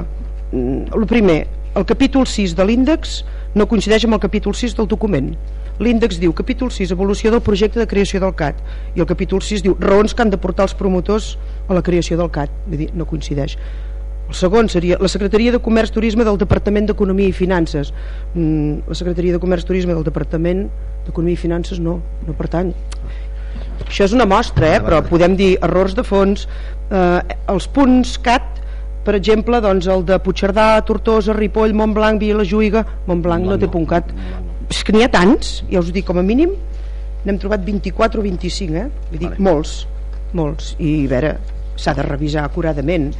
mm, el primer, el capítol 6 de l'índex no coincideix amb el capítol 6 del document l'índex diu capítol 6 evolució del projecte de creació del CAT i el capítol 6 diu raons que han de portar els promotors a la creació del CAT vull dir, no coincideix. El segon seria la Secretaria de Comerç Turisme del Departament d'Economia i Finances. Mm, la Secretaria de Comerç Turisme del Departament d'Economia i Finances no, no pertany. Això és una mostra eh? però podem dir errors de fons. Eh, els punts CAT per exemple doncs el de Puigcerdà, Tortosa, Ripoll, Montblanc, Vila Juiga Montblanc no té punt CAT és que n'hi ha tants, ja us dic com a mínim n'hem trobat 24 o 25 eh? Vull dir, vale. molts, molts. I a veure, s'ha de revisar acuradament.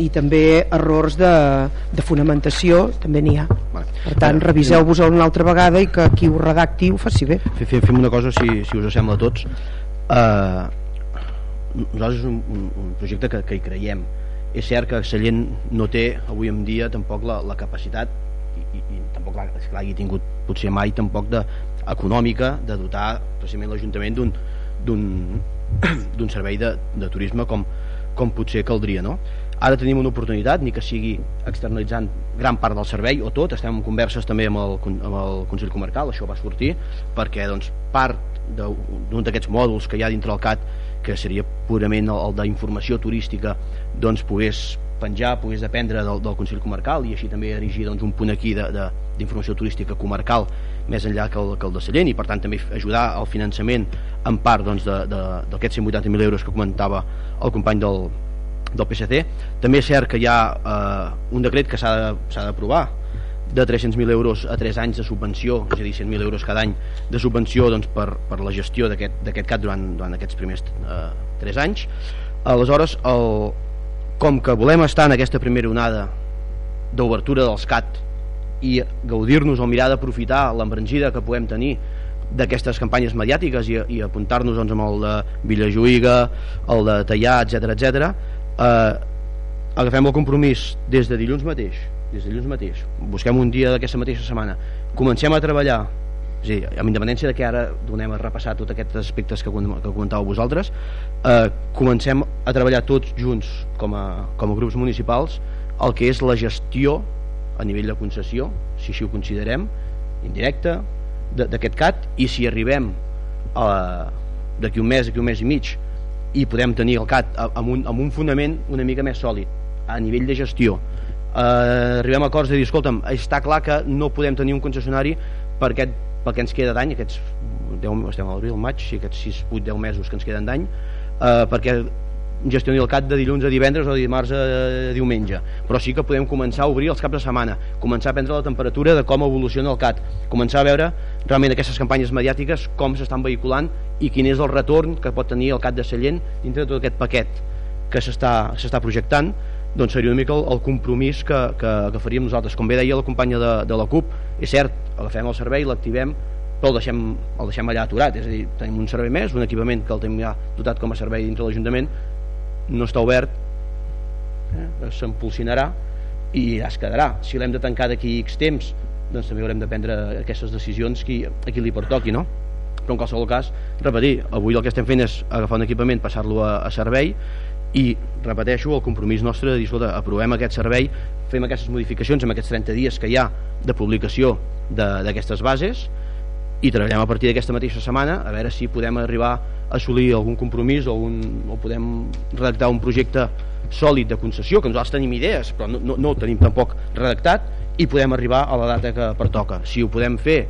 I també errors de, de fonamentació també n'hi ha. Vale. per tant reviseu-vos una altra vegada i que qui ho redacti ho faci bé. Fem una cosa si, si us sembla a tots. Eh, nosaltres és un, un, un projecte que, que hi creiem. És cert que Sallent no té avui en dia tampoc la, la capacitat i, i, tampoc l'ha hagi tingut potser mai tampoc de, econòmica de dotar precisament l'Ajuntament [clears throat] d'un servei de, de turisme com, com potser caldria no? ara tenim una oportunitat ni que sigui externalitzant gran part del servei o tot, estem en converses també amb el, amb el Consell Comarcal, això va sortir perquè doncs, part d'un d'aquests mòduls que hi ha dintre el CAT que seria purament el, el d'informació turística doncs pogués penjar, pogués dependre del, del Consell Comarcal i així també erigir doncs, un punt aquí d'informació turística comarcal més enllà que el, que el de Sallent i per tant també ajudar al finançament en part doncs, d'aquests 180.000 euros que comentava el company del, del PSC també és cert que hi ha eh, un decret que s'ha d'aprovar de 300.000 euros a 3 anys de subvenció, és a dir, 100.000 euros cada any de subvenció doncs, per, per la gestió d'aquest CAT durant, durant aquests primers eh, 3 anys. Aleshores, el, com que volem estar en aquesta primera onada d'obertura dels CAT i gaudir-nos o mirar d'aprofitar l'embranzida que puguem tenir d'aquestes campanyes mediàtiques i, i apuntar-nos doncs, amb el de Villajuïga, el de Tallà, etc etc. Eh, agafem el compromís des de dilluns mateix des de dilluns mateix, busquem un dia d'aquesta mateixa setmana, comencem a treballar és a dir, amb independència de que ara donem a repassar tots aquests aspectes que, que comentàveu vosaltres eh, comencem a treballar tots junts com a, com a grups municipals el que és la gestió a nivell de concessió, si així ho considerem indirecta, d'aquest CAT i si arribem d'aquí un mes, d'aquí un mes i mig i podem tenir el CAT amb un, amb un fonament una mica més sòlid a nivell de gestió. Eh, arribem a acords de dir, escolta'm, està clar que no podem tenir un concessionari per aquest, pel que ens queda d'any, aquests 10, estem a l'abril, maig, sí, aquests 6, 8, 10 mesos que ens queden d'any, eh, perquè gestioni el CAT de dilluns a divendres o de dimarts a diumenge. Però sí que podem començar a obrir els caps de setmana començar a prendre la temperatura de com evoluciona el CAT començar a veure realment aquestes campanyes mediàtiques com s'estan vehiculant i quin és el retorn que pot tenir el CAT de Sallent dintre de tot aquest paquet que s'està projectant. Doncs seria una mica el, el compromís que, que, que faríem nosaltres. Com bé deia la companya de, de la CUP és cert, agafem el servei, l'activem però el deixem, el deixem allà aturat és a dir, tenim un servei més, un equipament que el tenim ja dotat com a servei dintre l'Ajuntament no està obert eh? s'empolsinarà i ja es quedarà si l'hem de tancar d'aquí X temps doncs també haurem de prendre aquestes decisions qui, a qui li pertoqui no? però en qualsevol cas, repetir, avui el que estem fent és agafar un equipament, passar-lo a, a servei i repeteixo el compromís nostre de dir, escolta, aprovem aquest servei fem aquestes modificacions en aquests 30 dies que hi ha de publicació d'aquestes bases i treballem a partir d'aquesta mateixa setmana a veure si podem arribar a assolir algun compromís o, un, o podem redactar un projecte sòlid de concessió, que nosaltres tenim idees però no, no, no ho tenim tampoc redactat i podem arribar a la data que pertoca. Si ho podem fer,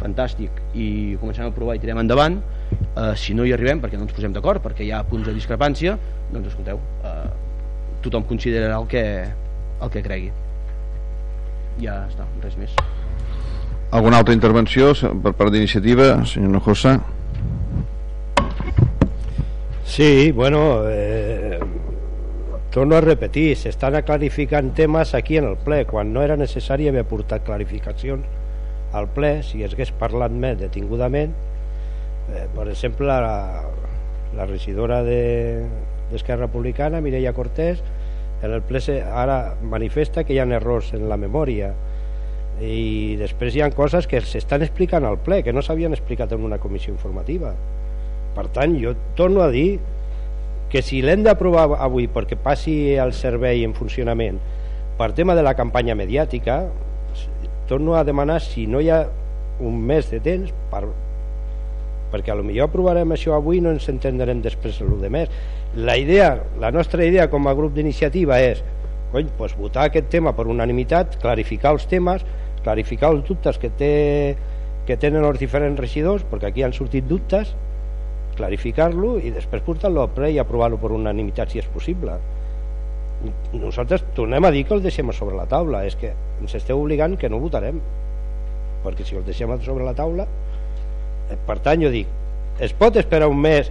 fantàstic i comencem a provar i tirem endavant eh, si no hi arribem perquè no ens posem d'acord perquè hi ha punts de discrepància doncs escolteu eh, tothom considerarà el que, el que cregui. Ja està, res més alguna altra intervenció per part d'iniciativa, senyor Nojosa? Sí, bueno, eh, torno a repetir, s'estan clarificant temes aquí en el ple, quan no era necessari haver portat clarificacions al ple, si es hagués parlat més detingudament, eh, per exemple, la, la regidora d'Esquerra de, Republicana, Mireia Cortés, en el ple ara manifesta que hi ha errors en la memòria, i després hi ha coses que s'estan explicant al ple que no s'havien explicat en una comissió informativa. Per tant jo torno a dir que si l'hem d'aprovar avui perquè passi el servei en funcionament per tema de la campanya mediàtica torno a demanar si no hi ha un mes de temps per, perquè a lo millor aprovarem això avui no ens entendrem després el de més. La idea, la nostra idea com a grup d'iniciativa és cony, pues votar aquest tema per unanimitat clarificar els temes clarificar els dubtes que, té, que tenen els diferents regidors, perquè aquí han sortit dubtes, clarificar-lo i després portar-lo al ple i aprovar-lo per unanimitat si és possible. Nosaltres tornem a dir que el deixem sobre la taula, és que ens esteu obligant que no votarem, perquè si el deixem sobre la taula... Eh, per tant, jo dic, es pot esperar un mes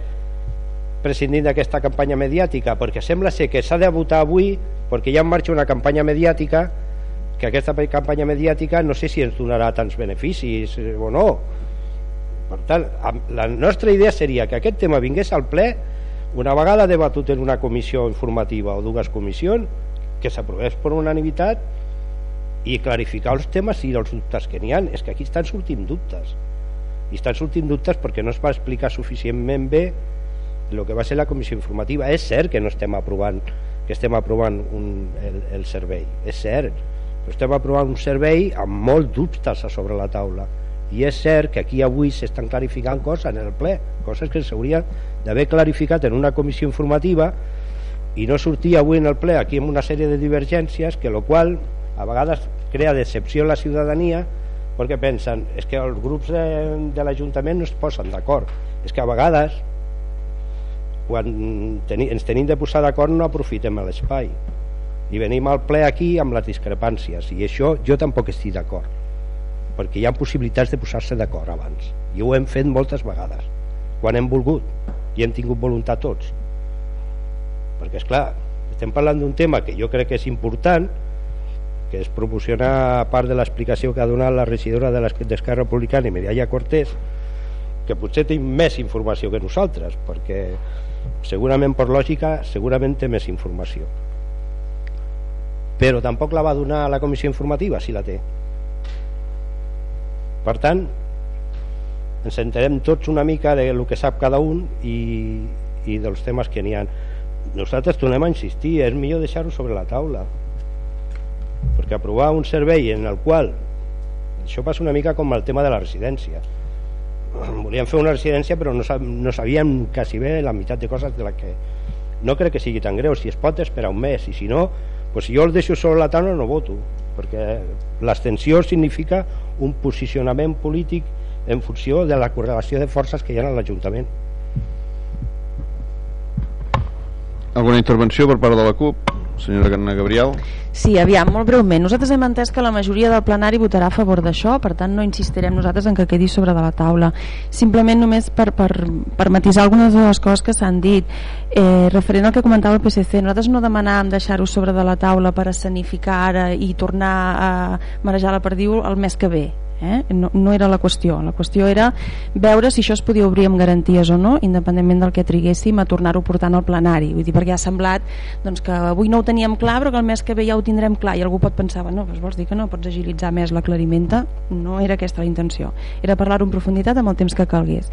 prescindint d'aquesta campanya mediàtica, perquè sembla ser que s'ha de votar avui perquè ja en marxa una campanya mediàtica que aquesta campanya mediàtica no sé si ens donarà tants beneficis eh, o no. Per tant, la nostra idea seria que aquest tema vingués al ple una vegada debatut en una comissió informativa o dues comissions que s'aprovés per unanimitat i clarificar els temes i els dubtes que n'hi ha és que aquí estan sortint dubtes. I estan sortint dubtes perquè no es va explicar suficientment bé el que va ser la comissió informativa. És cert que no estem aprovant que estem aprovant un, el, el servei. És cert estem aprovant un servei amb molt dubtes a sobre la taula. I és cert que aquí avui s'estan clarificant coses en el ple, coses que s'haurien d'haver clarificat en una comissió informativa i no sortir avui en el ple aquí amb una sèrie de divergències que lo qual a vegades crea decepció en la ciutadania perquè pensen és que els grups de, de l'Ajuntament no es posen d'acord és que a vegades quan teni, ens tenim de posar d'acord no aprofitem l'espai i venim al ple aquí amb les discrepàncies i això jo tampoc estic d'acord perquè hi ha possibilitats de posar-se d'acord abans. I ho hem fet moltes vegades quan hem volgut i hem tingut voluntat tots. Perquè és clar estem parlant d'un tema que jo crec que és important que és proporcionar part de l'explicació que ha donat la regidora de l'Esquerra Republicana i Medialla Cortés que potser té més informació que nosaltres perquè segurament per lògica segurament té més informació però tampoc la va donar a la comissió informativa si la té. Per tant ens enterem tots una mica de lo que sap cada un i, i dels temes que n'hi ha nosaltres tornem a insistir és millor deixar-ho sobre la taula. Perquè aprovar un servei en el qual això passa una mica com el tema de la residència. Volíem fer una residència però no, no sabíem quasi bé la meitat de coses de la que no crec que sigui tan greu. Si es pot esperar un mes i si no pues si jo el deixo sobre la taula no voto perquè l'abstenció significa un posicionament polític en funció de la correlació de forces que hi ha a l'Ajuntament Alguna intervenció per part de la CUP? Senyora Anna Gabriel. Sí, aviam, molt breument. Nosaltres hem entès que la majoria del plenari votarà a favor d'això, per tant no insistirem nosaltres en que quedi sobre de la taula. Simplement només per, per, per matisar algunes de les coses que s'han dit. Eh, referent al que comentava el PSC, nosaltres no demanàvem deixar-ho sobre de la taula per escenificar ara i tornar a marejar la perdiu el mes que ve eh? no, no era la qüestió. La qüestió era veure si això es podia obrir amb garanties o no independentment del que triguéssim a tornar-ho portant al plenari. Vull dir, perquè ha semblat doncs, que avui no ho teníem clar però que el mes que ve ja ho tindrem clar. I algú pot pensar, no, doncs vols dir que no? Pots agilitzar més l'aclarimenta? No era aquesta la intenció. Era parlar-ho en profunditat amb el temps que calgués.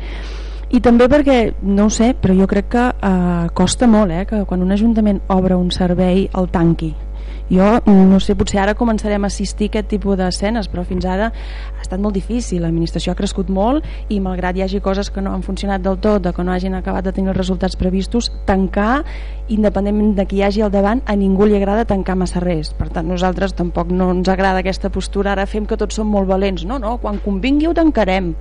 I també perquè, no ho sé, però jo crec que eh, costa molt eh, que quan un ajuntament obre un servei el tanqui jo no sé, potser ara començarem a assistir a aquest tipus d'escenes però fins ara ha estat molt difícil. L'administració ha crescut molt i malgrat hi hagi coses que no han funcionat del tot de que no hagin acabat de tenir els resultats previstos tancar, independentment de qui hi hagi al davant, a ningú li agrada tancar massa res, per tant nosaltres tampoc no ens agrada aquesta postura, ara fem que tots som molt valents, no, no, quan convingui ho tancarem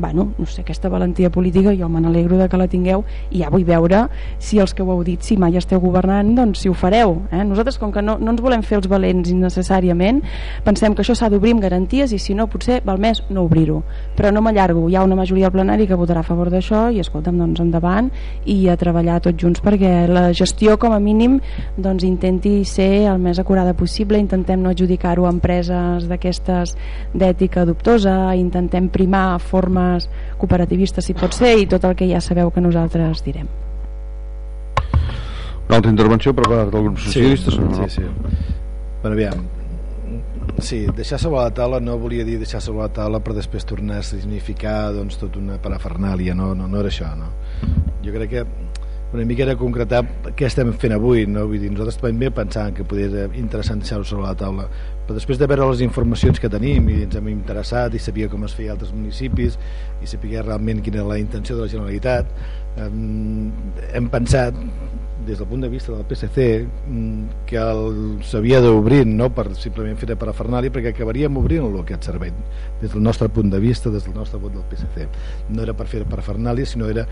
bueno, no sé, aquesta valentia política jo me n'alegro de que la tingueu i ja vull veure si els que ho heu dit si mai esteu governant, doncs si ho fareu eh? nosaltres com que no, no ens volem fer els valents innecessàriament, pensem que això s'ha d'obrir amb garanties i si no potser val més no obrir-ho, però no m'allargo hi ha una majoria al plenari que votarà a favor d'això i escolta'm, doncs endavant i a treballar tots junts perquè la gestió com a mínim doncs intenti ser el més acurada possible intentem no adjudicar-ho a empreses d'aquestes d'ètica dubtosa intentem primar formes formes cooperativistes si pot ser i tot el que ja sabeu que nosaltres direm una altra intervenció per part del grup socialista sí, sí, sí. Bueno, aviam, Sí, deixar sobre la taula no volia dir deixar sobre la taula per després tornar a significar doncs, tot una parafernàlia, no, no, no era això no? jo crec que una mica era concretar què estem fent avui no? Vull dir, nosaltres també pensàvem que podia ser interessant deixar-ho sobre la taula però després de veure les informacions que tenim i ens hem interessat i sabia com es feia altres municipis i sabia realment quina era la intenció de la Generalitat hem pensat des del punt de vista del PSC que s'havia d'obrir no per simplement fer de parafernàlia perquè acabaríem obrint-lo aquest servei des del nostre punt de vista, des del nostre vot del PSC no era per fer de parafernàlia sinó era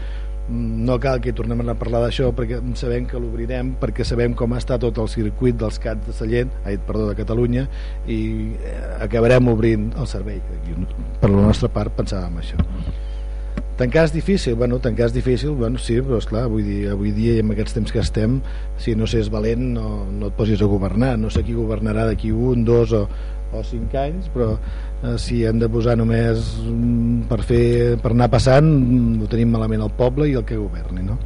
no cal que tornem a parlar d'això perquè sabem que l'obrirem perquè sabem com està tot el circuit dels CATs de Sallent, ai, perdó, de Catalunya i eh, acabarem obrint el servei per la nostra part pensàvem això. Tancar és difícil, bueno, tancar és difícil bueno, sí, però esclar, avui dia, avui dia i en aquests temps que estem, si no s'és valent no, no et posis a governar, no sé qui governarà d'aquí un, dos o, o cinc anys però si hem de posar només mm, per, fer, per anar passant mm, ho tenim malament el poble i el que governi no?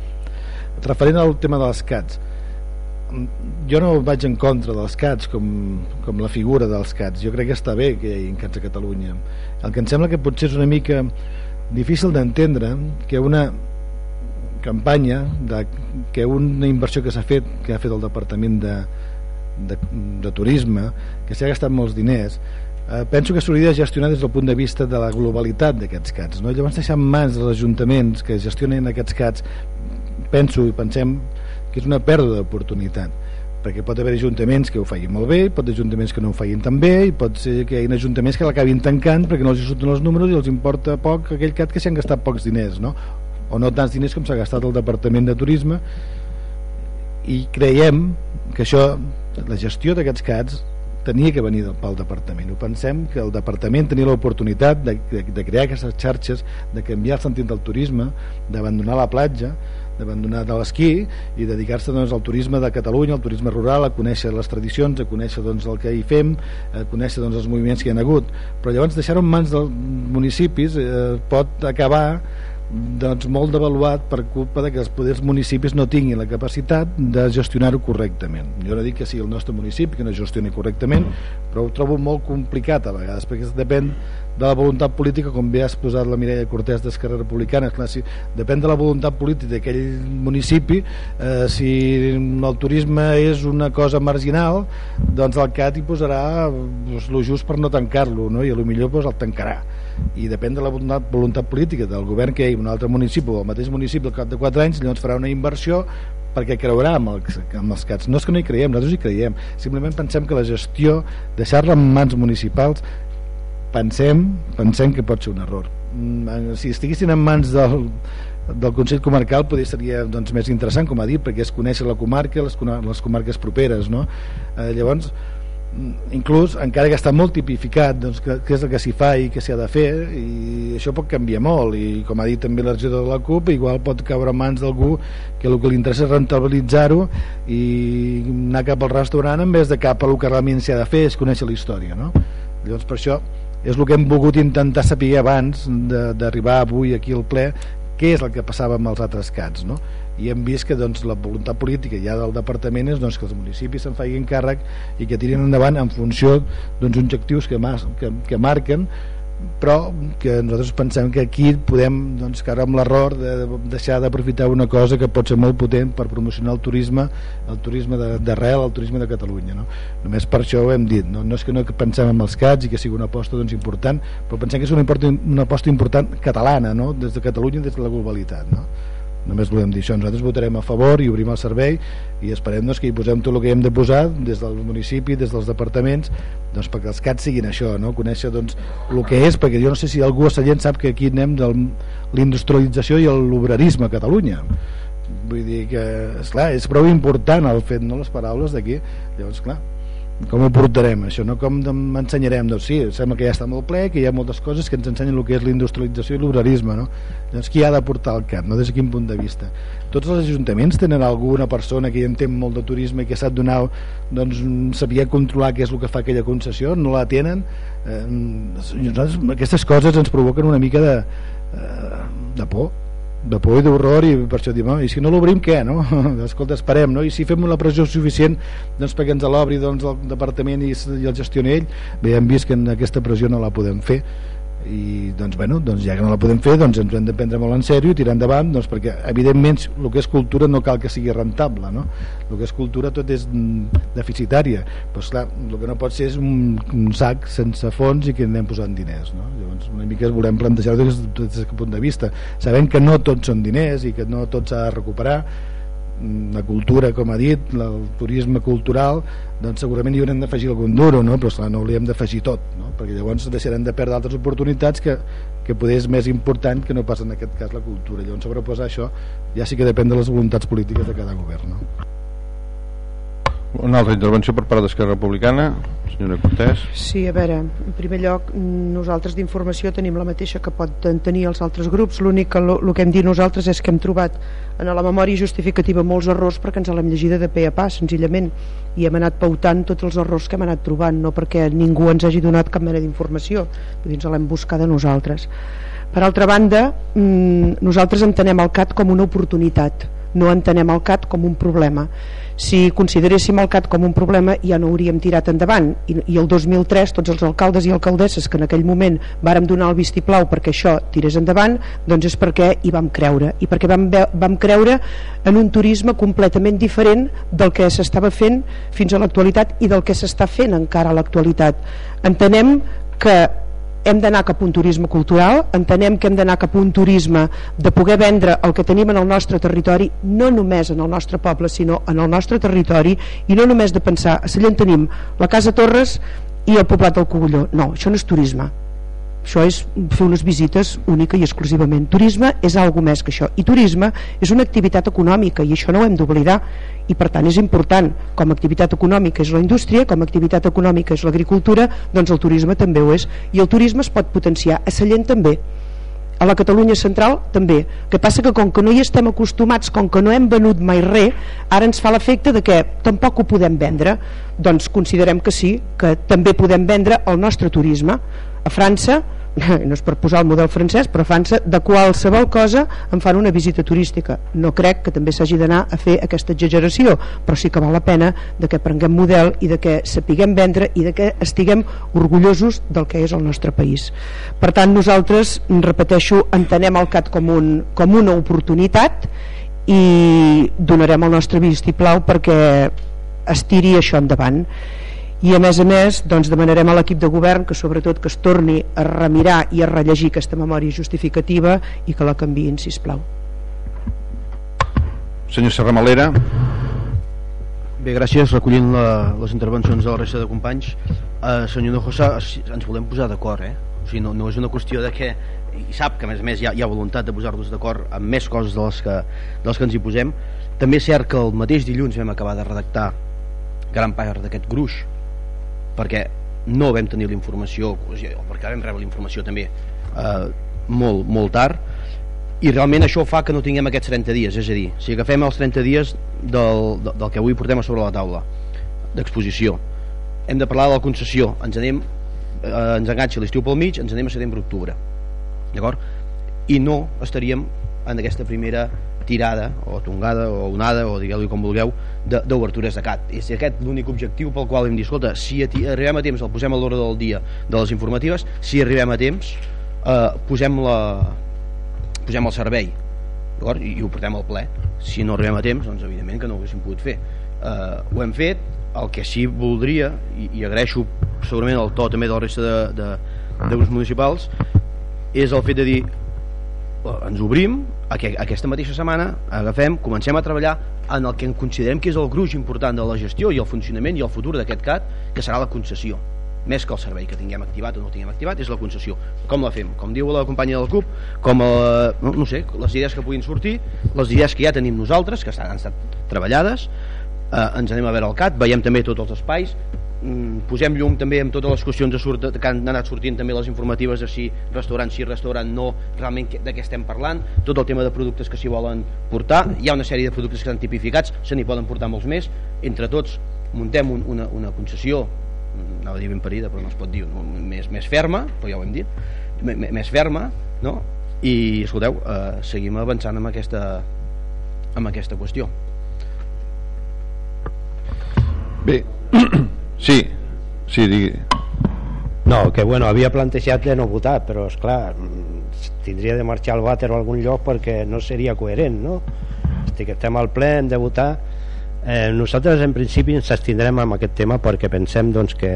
referent al tema de les CATs mm, jo no vaig en contra dels CATs com, com la figura dels CATs jo crec que està bé que hi hagi CATs a Catalunya el que em sembla que potser és una mica difícil d'entendre que una campanya de, que una inversió que s'ha fet que ha fet el Departament de, de, de turisme que s'ha gastat molts diners eh, penso que s'hauria de gestionar des del punt de vista de la globalitat d'aquests CATs no? llavors deixar en mans dels ajuntaments que gestionen aquests CATs penso i pensem que és una pèrdua d'oportunitat perquè pot haver ajuntaments que ho facin molt bé pot haver ajuntaments que no ho facin tan bé i pot ser que hi hagi ajuntaments que l'acabin tancant perquè no els surten els números i els importa poc aquell CAT que s'han gastat pocs diners no? o no tants diners com s'ha gastat el Departament de Turisme i creiem que això la gestió d'aquests CATs tenia que venir pel departament ho pensem que el departament tenia l'oportunitat de, de, de crear aquestes xarxes de canviar el sentit del turisme d'abandonar la platja d'abandonar de l'esquí i dedicar-se doncs, al turisme de Catalunya, al turisme rural, a conèixer les tradicions, a conèixer doncs, el que hi fem, a conèixer doncs, els moviments que hi ha hagut. Però llavors deixar-ho en mans dels municipis eh, pot acabar doncs, molt devaluat per culpa de que els poders municipis no tinguin la capacitat de gestionar-ho correctament. Jo no dic que sigui el nostre municipi que no gestioni correctament, però ho trobo molt complicat a vegades, perquè depèn de la voluntat política, com bé has posat la Mireia Cortés d'Esquerra Republicana, clar, si depèn de la voluntat política d'aquell municipi, eh, si el turisme és una cosa marginal, doncs el CAT hi posarà doncs, lo just per no tancar-lo, no? i a lo millor doncs, el tancarà. I depèn de la voluntat, voluntat política del govern que hi ha un altre municipi o el mateix municipi al cap de 4 anys llavors farà una inversió perquè creurà amb els, amb els CATs. No és que no hi creiem, nosaltres hi creiem. Simplement pensem que la gestió deixar-la en mans municipals pensem, pensem que pot ser un error Mm, si estiguessin en mans del, del Consell Comarcal potser seria doncs, més interessant com ha dit perquè es coneix la comarca les, les comarques properes no? eh, llavors mm, inclús encara que està molt tipificat doncs, que és el que s'hi fa i que s'hi ha de fer i això pot canviar molt i com ha dit també la regidora de la CUP igual pot caure en mans d'algú que el que li interessa és rentabilitzar-ho i anar cap al restaurant en vez de cap a el que realment s'hi ha de fer és conèixer la història no? llavors per això és el que hem volgut intentar saber abans d'arribar avui aquí al ple què és el que passava amb els altres CATs no? i hem vist que doncs, la voluntat política ja del departament és doncs, que els municipis se'n facin càrrec i que tirin endavant en funció d'uns objectius que, que, que marquen però que nosaltres pensem que aquí podem doncs, caure amb l'error de deixar d'aprofitar una cosa que pot ser molt potent per promocionar el turisme el turisme d'arrel, el turisme de Catalunya no? només per això ho hem dit no, no és que no pensem en els CATs i que sigui una aposta doncs, important però pensem que és una, una aposta important catalana no? des de Catalunya des de la globalitat no? Només volem dir això, nosaltres votarem a favor i obrim el servei i esperem doncs, que hi posem tot el que hem de posar des del municipi, des dels departaments doncs, perquè els CATs siguin això no? conèixer doncs, el que és perquè jo no sé si algú a Sallent sap que aquí anem de l'industrialització i l'obrerisme a Catalunya. Vull dir que esclar, és prou important el fet, no les paraules d'aquí. Llavors clar, com ho portarem això, no com m'ensenyarem? Doncs sí, sembla que ja està molt ple, que hi ha moltes coses que ens ensenyen el que és la industrialització i l'obrerisme no? doncs qui ha de portar el cap, no? des de quin punt de vista? Tots els ajuntaments tenen alguna persona que hi entén molt de turisme i que sap donar doncs sabia controlar què és el que fa aquella concessió, no la tenen. Eh, nosaltres, aquestes coses ens provoquen una mica de, eh, de por de por i d'horror i per això oh, i si no l'obrim què, no? [laughs] escolta, esperem, no? i si fem una pressió suficient doncs perquè ens l'obri doncs, el departament i, i el gestioni ell bé, hem vist que en aquesta pressió no la podem fer i doncs, bueno, doncs ja que no la podem fer doncs ens hem de prendre molt en sèrio i tirar endavant doncs, perquè evidentment el que és cultura no cal que sigui rentable no? el que és cultura tot és mm, deficitària però esclar, el que no pot ser és un, un sac sense fons i que anem posant diners no? llavors una mica volem plantejar des d'aquest punt de vista sabem que no tots són diners i que no tot s'ha de recuperar la cultura, com ha dit, el turisme cultural, doncs segurament hi haurem d'afegir algun duro, no? però esclar, no hauríem d'afegir tot, no? perquè llavors deixarem de perdre altres oportunitats que, que poder és més important que no pas en aquest cas la cultura. Llavors sobreposar això ja sí que depèn de les voluntats polítiques de cada govern. No? Una altra intervenció per part d'Esquerra Republicana, senyora Cortés. Sí, a veure, en primer lloc, nosaltres d'informació tenim la mateixa que poden tenir els altres grups. L'únic que que hem dit nosaltres és que hem trobat en la memòria justificativa molts errors perquè ens l'hem llegida de pe a pa, senzillament, i hem anat pautant tots els errors que hem anat trobant, no perquè ningú ens hagi donat cap mena d'informació, ens l'hem buscada nosaltres. Per altra banda, mm, nosaltres entenem el CAT com una oportunitat, no entenem el CAT com un problema. Si consideréssim el CAT com un problema ja no hauríem tirat endavant. I, i el 2003 tots els alcaldes i alcaldesses que en aquell moment vàrem donar el vistiplau perquè això tirés endavant doncs és perquè hi vam creure. I perquè vam, vam creure en un turisme completament diferent del que s'estava fent fins a l'actualitat i del que s'està fent encara a l'actualitat. Entenem que hem d'anar cap a un turisme cultural, entenem que hem d'anar cap a un turisme de poder vendre el que tenim en el nostre territori, no només en el nostre poble, sinó en el nostre territori, i no només de pensar, a Sallent tenim la Casa Torres i el poblat del Cogulló. No, això no és turisme això és fer unes visites única i exclusivament. Turisme és algo més que això. I turisme és una activitat econòmica i això no ho hem d'oblidar. I per tant és important. Com a activitat econòmica és la indústria com a activitat econòmica és l'agricultura doncs el turisme també ho és. I el turisme es pot potenciar a Sallent també. A la Catalunya central també. Que passa que com que no hi estem acostumats com que no hem venut mai res ara ens fa l'efecte de que tampoc ho podem vendre. Doncs considerem que sí que també podem vendre el nostre turisme a França [laughs] no és per posar el model francès però a França de qualsevol cosa en fan una visita turística. No crec que també s'hagi d'anar a fer aquesta exageració però sí que val la pena de que prenguem model i de que sapiguem vendre i de que estiguem orgullosos del que és el nostre país. Per tant nosaltres, repeteixo entenem el CAT com, un, com una oportunitat i donarem el nostre vistiplau perquè es tiri això endavant i a més a més doncs, demanarem a l'equip de govern que sobretot que es torni a remirar i a rellegir aquesta memòria justificativa i que la canviïn, si plau. Senyor Serramalera. Bé, gràcies. Recollint la, les intervencions de la resta de companys, eh, senyor Nojosa, ens volem posar d'acord, eh? O sigui, no, no és una qüestió de que i sap que a més a més hi ha, hi ha voluntat de posar-nos d'acord amb més coses de les, que, de les que ens hi posem també és cert que el mateix dilluns vam acabar de redactar gran part d'aquest gruix perquè no vam tenir la informació perquè vam rebre la informació també eh, molt, molt tard i realment això fa que no tinguem aquests 30 dies és a dir, si agafem els 30 dies del, del que avui portem a sobre la taula d'exposició hem de parlar de la concessió ens anem eh, ens enganxa l'estiu pel mig ens anem a setembre-octubre d'acord? i no estaríem en aquesta primera tirada o tongada o onada o digueu-li com vulgueu d'obertures de, de CAT és aquest l'únic objectiu pel qual hem dit escolta, si arribem a temps el posem a l'hora del dia de les informatives si arribem a temps eh, posem la posem el servei I, i ho portem al ple. Si no arribem a temps doncs evidentment que no ho haguéssim pogut fer. Eh, ho hem fet el que sí voldria i, i agraeixo segurament el to també de la resta de, de, de grups municipals és el fet de dir ens obrim aquesta mateixa setmana agafem, comencem a treballar en el que considerem que és el gruix important de la gestió i el funcionament i el futur d'aquest CAT que serà la concessió més que el servei que tinguem activat o no tinguem activat és la concessió, com la fem? com diu la companya del CUP com a, no, no sé, les idees que puguin sortir les idees que ja tenim nosaltres que han estat treballades eh, ens anem a veure el CAT, veiem també tots els espais posem llum també amb totes les qüestions que han anat sortint també les informatives de si restaurant sí, restaurant no realment de què estem parlant tot el tema de productes que s'hi volen portar. Hi ha una sèrie de productes que estan tipificats se n'hi poden portar molts més. Entre tots muntem un, una, una concessió anava a dir ben parida però no es pot dir més, més ferma, però ja ho hem dit més ferma no? i escolteu, eh, seguim avançant amb aquesta, amb aquesta qüestió. Bé [clears throat] Sí, sí, digui. No, que bueno, havia plantejat de no votar, però és clar, tindria de marxar al vàter o algun lloc perquè no seria coherent, no? Estic, estem al ple, hem de votar. Eh, nosaltres en principi ens abstindrem amb aquest tema perquè pensem doncs, que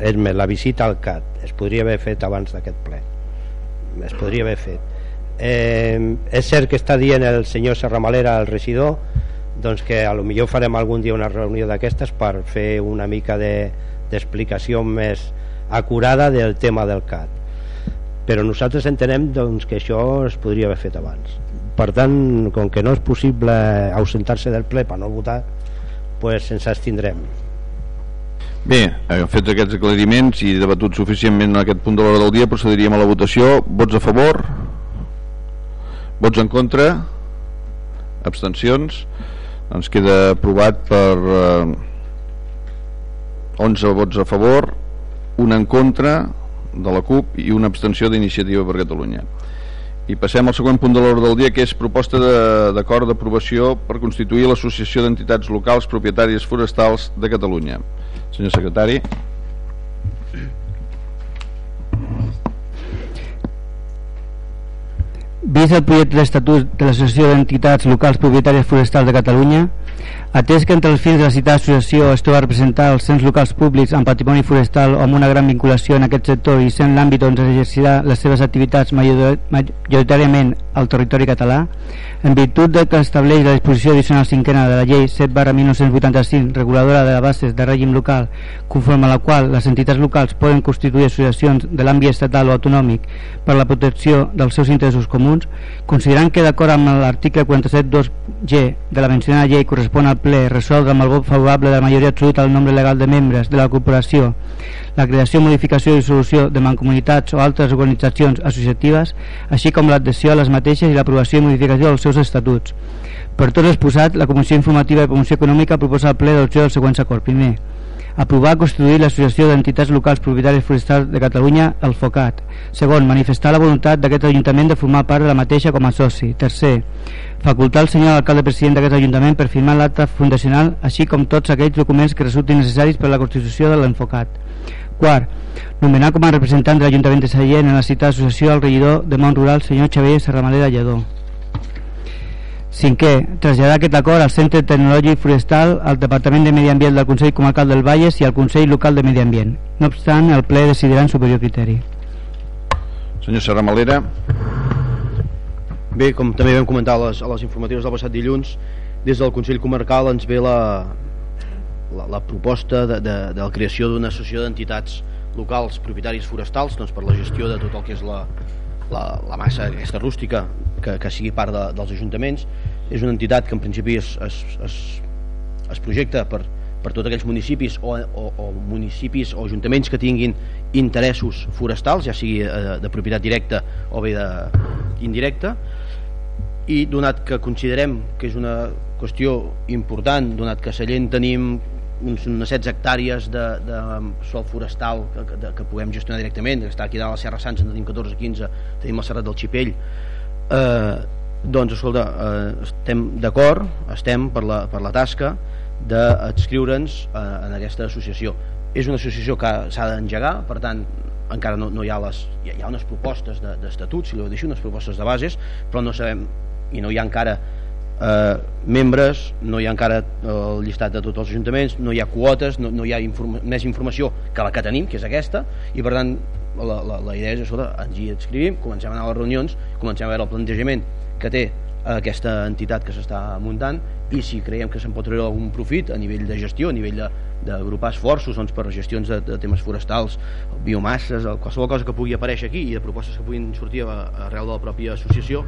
és més, la visita al CAT es podria haver fet abans d'aquest ple. Es podria haver fet. Eh, és cert que està dient el senyor Serramalera, el regidor, doncs que a lo millor farem algun dia una reunió d'aquestes per fer una mica d'explicació de, més acurada del tema del CAT però nosaltres entenem doncs, que això es podria haver fet abans. Per tant, com que no és possible ausentar-se del ple per no votar pues ens abstindrem. Bé, hem fet aquests aclariments i debatut suficientment en aquest punt de l'hora del dia procediríem a la votació. Vots a favor? Vots en contra? Abstencions ens queda aprovat per eh, 11 vots a favor un en contra de la CUP i una abstenció d'iniciativa per Catalunya. I passem al següent punt de l'ordre del dia que és proposta d'acord d'aprovació per constituir l'Associació d'Entitats Locals Propietàries Forestals de Catalunya. Senyor secretari [clears throat] Vist el projecte d'estatut de l'Associació d'Entitats Locals Propietàries Forestals de Catalunya, atès que entre els fins de la citada associació es troba representar els cens locals públics amb patrimoni forestal o amb una gran vinculació en aquest sector i sent l'àmbit on s'exercirà les seves activitats majoritàriament al territori català, en virtut de que estableix la disposició addicional cinquena de la llei 7 barra 1985 reguladora de bases de règim local conforme a la qual les entitats locals poden constituir associacions de l'àmbit estatal o autonòmic per a la protecció dels seus interessos comuns considerant que d'acord amb l'article 47.2g de la mencionada llei correspon al ple resoldre amb el vot favorable de la majoria absoluta del nombre legal de membres de la corporació la creació, modificació i dissolució de mancomunitats o altres organitzacions associatives, així com l'adhesió a les mateixes i l'aprovació i modificació dels seus estatuts. Per tot l'exposat, la Comissió Informativa de Promoció Econòmica proposa al ple d'adopció del següent acord. Primer, aprovar constituir l'Associació d'Entitats Locals Propietaris Forestals de Catalunya, el FOCAT. Segon, manifestar la voluntat d'aquest Ajuntament de formar part de la mateixa com a soci. Tercer, facultar el senyor alcalde president d'aquest Ajuntament per firmar l'acte fundacional, així com tots aquells documents que resultin necessaris per a la constitució de l'enfocat. Quart, nomenar com a representant de l'Ajuntament de Sallent en la citada associació al regidor de món rural, senyor Xavier Serramalera Lledó. Cinquè, traslladar aquest acord al Centre Tecnològic Forestal, al Departament de Medi Ambient del Consell Comarcal del Valles i al Consell Local de Medi Ambient. No obstant, el ple decidirà en superior criteri. Senyor Serramalera. Bé, com també vam comentar a les, a les informatives del passat dilluns, des del Consell Comarcal ens ve la, la, la proposta de, de, de la creació d'una associació d'entitats locals propietaris forestals doncs, per la gestió de tot el que és la, la, la massa aquesta rústica que, que sigui part de, dels ajuntaments. És una entitat que en principi es, es, es, es projecta per, per tots aquells municipis o, o, o municipis o ajuntaments que tinguin interessos forestals, ja sigui eh, de propietat directa o bé de, indirecta. I donat que considerem que és una qüestió important, donat que a Sallent tenim uns, unes 16 hectàrees de, de sol forestal que, que, que puguem gestionar directament, que està aquí dalt a la Serra Sants en tenim 14-15, tenim el Serrat del Xipell. Eh, doncs escolta, eh, estem d'acord estem per la, per la tasca d'adscriure'ns eh, en aquesta associació. És una associació que s'ha d'engegar per tant encara no, no hi ha les hi ha unes propostes d'estatuts de, si ho deixo, unes propostes de bases però no sabem i no hi ha encara eh, membres, no hi ha encara el llistat de tots els ajuntaments, no hi ha quotes, no, no hi ha informa més informació que la que tenim, que és aquesta, i per tant la, la, la idea és, escolta, ens hi adscrivim, comencem a anar a les reunions, comencem a veure el plantejament que té aquesta entitat que s'està muntant i si creiem que se'n pot treure algun profit a nivell de gestió, a nivell d'agrupar esforços doncs, per gestions de, de temes forestals, biomasses, qualsevol cosa que pugui aparèixer aquí i de propostes que puguin sortir arrel de la pròpia associació,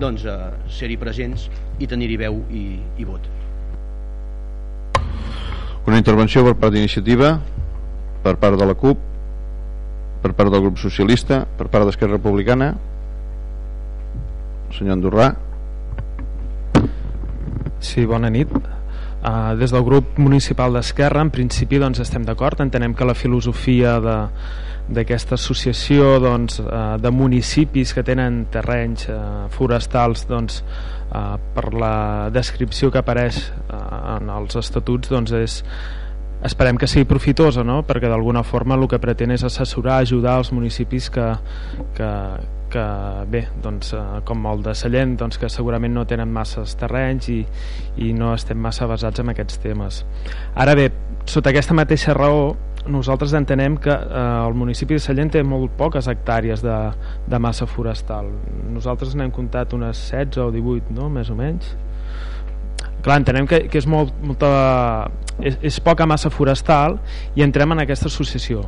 doncs eh, ser-hi presents i tenir-hi veu i, i vot. Una intervenció per part d'iniciativa, per part de la CUP, per part del grup socialista, per part d'Esquerra Republicana, senyor Andorrà. Sí, bona nit. Uh, des del grup municipal d'Esquerra en principi doncs, estem d'acord entenem que la filosofia d'aquesta associació doncs, uh, de municipis que tenen terrenys uh, forestals doncs, per la descripció que apareix en els estatuts doncs, és esperem que sigui profitosa no? perquè d'alguna forma el que pretén és assessorar, ajudar els municipis que, que, que bé, doncs, eh, com el de Sallent doncs, que segurament no tenen masses terrenys i, i no estem massa basats en aquests temes. Ara bé, sota aquesta mateixa raó nosaltres entenem que eh, el municipi de Sallent té molt poques hectàrees de, de massa forestal. Nosaltres n'hem comptat unes 16 o 18 no? més o menys. Clar, entenem que, que és, molt, molta, és, és poca massa forestal i entrem en aquesta associació.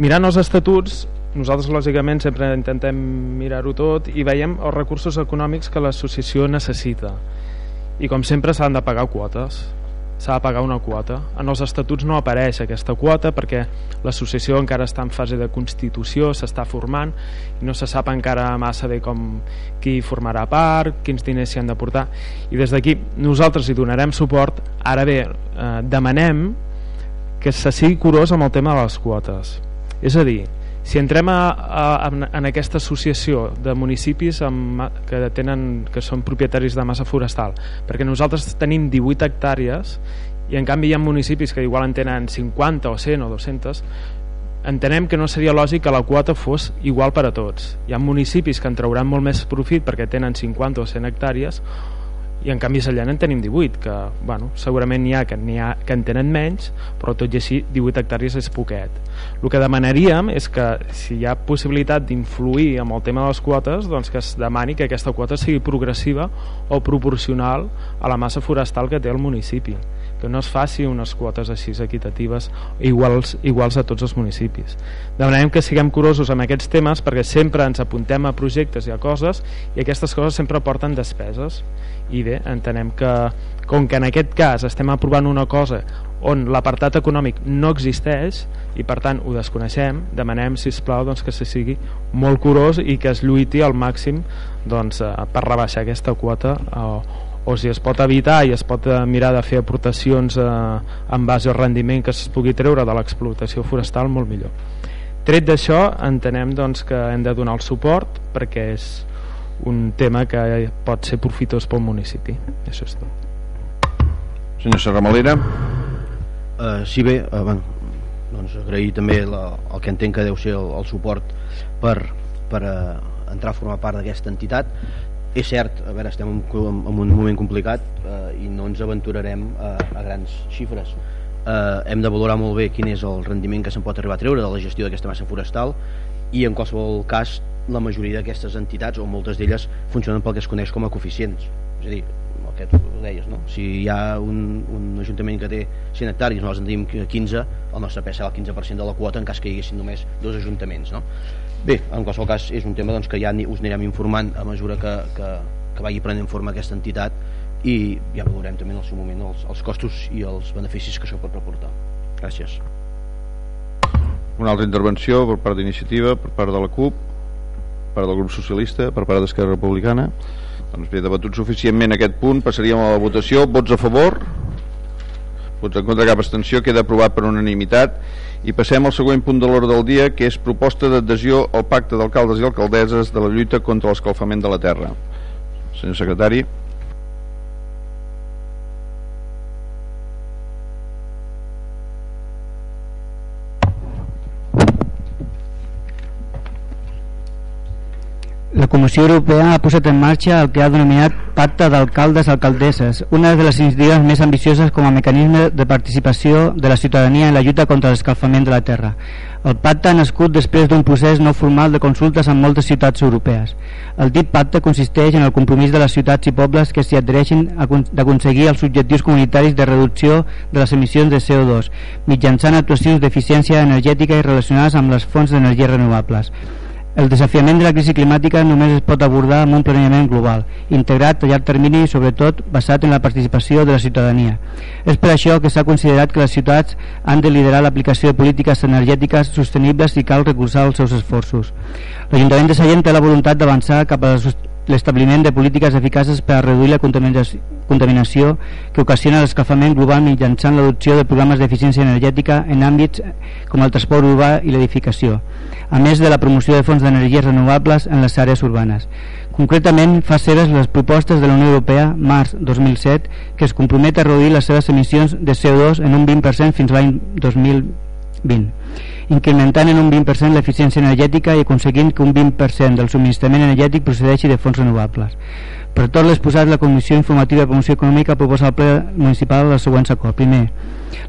Mirant els estatuts nosaltres lògicament sempre intentem mirar-ho tot i veiem els recursos econòmics que l'associació necessita. I com sempre s'han de pagar quotes. S'ha de pagar una quota. En els estatuts no apareix aquesta quota perquè l'associació encara està en fase de constitució s'està formant i no se sap encara massa bé com qui formarà part, quins diners s'hi han de portar. I des d'aquí nosaltres hi donarem suport. Ara bé, eh, demanem que se sigui curós amb el tema de les quotes. És a dir, si entrem a, a, en aquesta associació de municipis amb, que, tenen, que són propietaris de massa forestal perquè nosaltres tenim 18 hectàrees i en canvi hi ha municipis que igual en tenen 50 o 100 o 200 entenem que no seria lògic que la quota fos igual per a tots. Hi ha municipis que en trauran molt més profit perquè tenen 50 o 100 hectàrees i en canvi a Sallent en tenim 18 que bueno, segurament n'hi ha, que, ha que en tenen menys però tot i així 18 hectàrees és poquet. El que demanaríem és que si hi ha possibilitat d'influir amb el tema de les quotes doncs que es demani que aquesta quota sigui progressiva o proporcional a la massa forestal que té el municipi. Que no es faci unes quotes així equitatives iguals, iguals a tots els municipis. Demanem que siguem curosos amb aquests temes perquè sempre ens apuntem a projectes i a coses i aquestes coses sempre porten despeses i bé, entenem que com que en aquest cas estem aprovant una cosa on l'apartat econòmic no existeix i per tant ho desconeixem demanem si plau doncs, que se sigui molt curós i que es lluiti al màxim doncs, eh, per rebaixar aquesta quota o, o si es pot evitar i es pot eh, mirar de fer aportacions eh, en base al rendiment que es pugui treure de l'explotació forestal molt millor. Tret d'això entenem doncs, que hem de donar el suport perquè és un tema que pot ser profitós pel municipi. Això és tot. Senyor Serramalera uh, si bé uh, bueno, doncs agrair també la, el que entenc que deu ser el, el suport per, per uh, entrar a formar part d'aquesta entitat. És cert, a veure, estem en, en un moment complicat eh, i no ens aventurarem a, a grans xifres. Eh, hem de valorar molt bé quin és el rendiment que se'n pot arribar a treure de la gestió d'aquesta massa forestal i en qualsevol cas la majoria d'aquestes entitats o moltes d'elles funcionen pel que es coneix com a coeficients és a dir, el que tu deies no? si hi ha un, un ajuntament que té 100 hectàrees, nosaltres en tenim 15 el nostre pes serà el 15% de la quota en cas que hi haguessin només dos ajuntaments no? bé, en qualsevol cas és un tema doncs, que ja us anirem informant a mesura que, que, que vagi prenent forma aquesta entitat i ja valorem també en el seu moment els, els costos i els beneficis que això pot reportar gràcies una altra intervenció per part d'iniciativa per part de la CUP part del grup socialista per part d'Esquerra Republicana. Doncs bé, debatut suficientment aquest punt passaríem a la votació, vots a favor? Vots en contra? Cap abstenció. Queda aprovat per unanimitat. I passem al següent punt de l'ordre del dia que és proposta d'adhesió al pacte d'alcaldes i alcaldesses de la lluita contra l'escalfament de la terra. Senyor secretari Comissió Europea ha posat en marxa el que ha denominat Pacte d'Alcaldes-Alcaldesses, una de les iniciatives més ambicioses com a mecanisme de participació de la ciutadania en la lluita contra l'escalfament de la terra. El pacte ha nascut després d'un procés no formal de consultes en moltes ciutats europees. El dit pacte consisteix en el compromís de les ciutats i pobles que s'hi adhereixin d'aconseguir els objectius comunitaris de reducció de les emissions de CO2 mitjançant actuacions d'eficiència energètica i relacionades amb les fonts d'energia renovables el desafiament de la crisi climàtica només es pot abordar amb un planeament global, integrat a llarg termini i sobretot basat en la participació de la ciutadania. És per això que s'ha considerat que les ciutats han de liderar l'aplicació de polítiques energètiques sostenibles i cal recolzar els seus esforços. L'Ajuntament de Sallent té la voluntat d'avançar cap a la l'establiment de polítiques eficaces per a reduir la contaminació que ocasiona l'escalfament global mitjançant l'adopció de programes d'eficiència energètica en àmbits com el transport urbà i l'edificació, a més de la promoció de fonts d'energies renovables en les àrees urbanes. Concretament, fa seves les propostes de la Unió Europea, març 2007, que es compromet a reduir les seves emissions de CO2 en un 20% fins l'any 2020 incrementant en un 20% l'eficiència energètica i aconseguint que un 20% del subministrament energètic procedeixi de fonts renovables. Per tot l'exposat, la Comissió Informativa de Promoció Econòmica proposa al ple municipal el següent acord. Primer,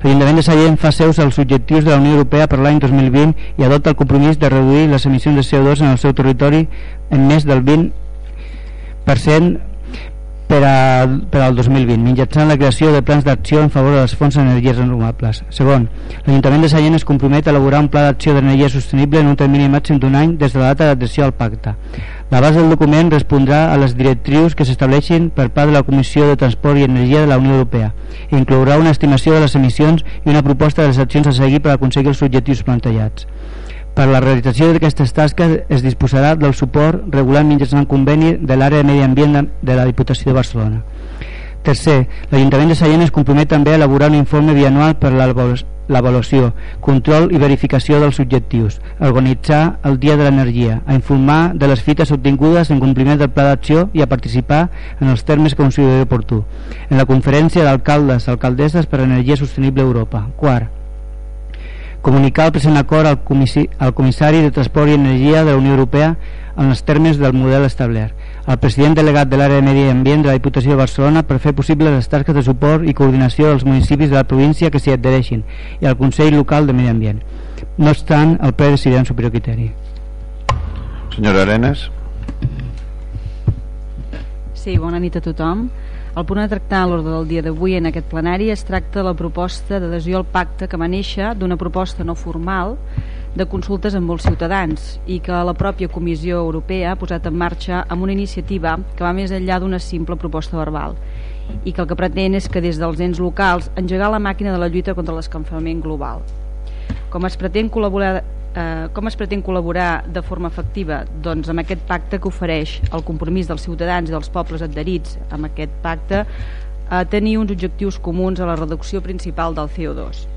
l'Ajuntament de Sallent fa seus els objectius de la Unió Europea per l'any 2020 i adopta el compromís de reduir les emissions de CO2 en el seu territori en més del 20% per, a, per al 2020 mitjançant la creació de plans d'acció en favor de les fonts d'energies renovables. Segon, l'Ajuntament de Sallent es compromet a elaborar un pla d'acció d'energia sostenible en un termini màxim d'un any des de la data d'adhesió al pacte. La base del document respondrà a les directrius que s'estableixin per part de la Comissió de Transport i Energia de la Unió Europea inclourà una estimació de les emissions i una proposta de les accions a seguir per aconseguir els objectius plantejats. Per la realització d'aquestes tasques es disposarà del suport regulat mitjançant conveni de l'àrea de medi ambient de la Diputació de Barcelona. Tercer, l'Ajuntament de Sallent es compromet també a elaborar un informe bianual per l'avaluació, control i verificació dels objectius, a organitzar el Dia de l'Energia, a informar de les fites obtingudes en compliment del pla d'acció i a participar en els termes que consideri oportú, en la conferència d'alcaldes, alcaldesses per a Energia Sostenible a Europa. Quart, comunicar el present acord al, comissi al comissari de Transport i Energia de la Unió Europea en els termes del model establert al president delegat de l'àrea de Medi Ambient de la Diputació de Barcelona per fer possible les tasques de suport i coordinació dels municipis de la província que s'hi adhereixin i al Consell Local de Medi Ambient. No obstant, el ple decidirà en superior criteri. Senyora Arenas. Sí, bona nit a tothom. El punt a tractar a l'ordre del dia d'avui en aquest plenari es tracta de la proposta d'adhesió al pacte que va néixer d'una proposta no formal de consultes amb molts ciutadans i que la pròpia Comissió Europea ha posat en marxa amb una iniciativa que va més enllà d'una simple proposta verbal i que el que pretén és que des dels ens locals engegar la màquina de la lluita contra l'escamfament global. Com es pretén col·laborar Eh, com es pretén col·laborar de forma efectiva? Doncs amb aquest pacte que ofereix el compromís dels ciutadans i dels pobles adherits amb aquest pacte a tenir uns objectius comuns a la reducció principal del CO2.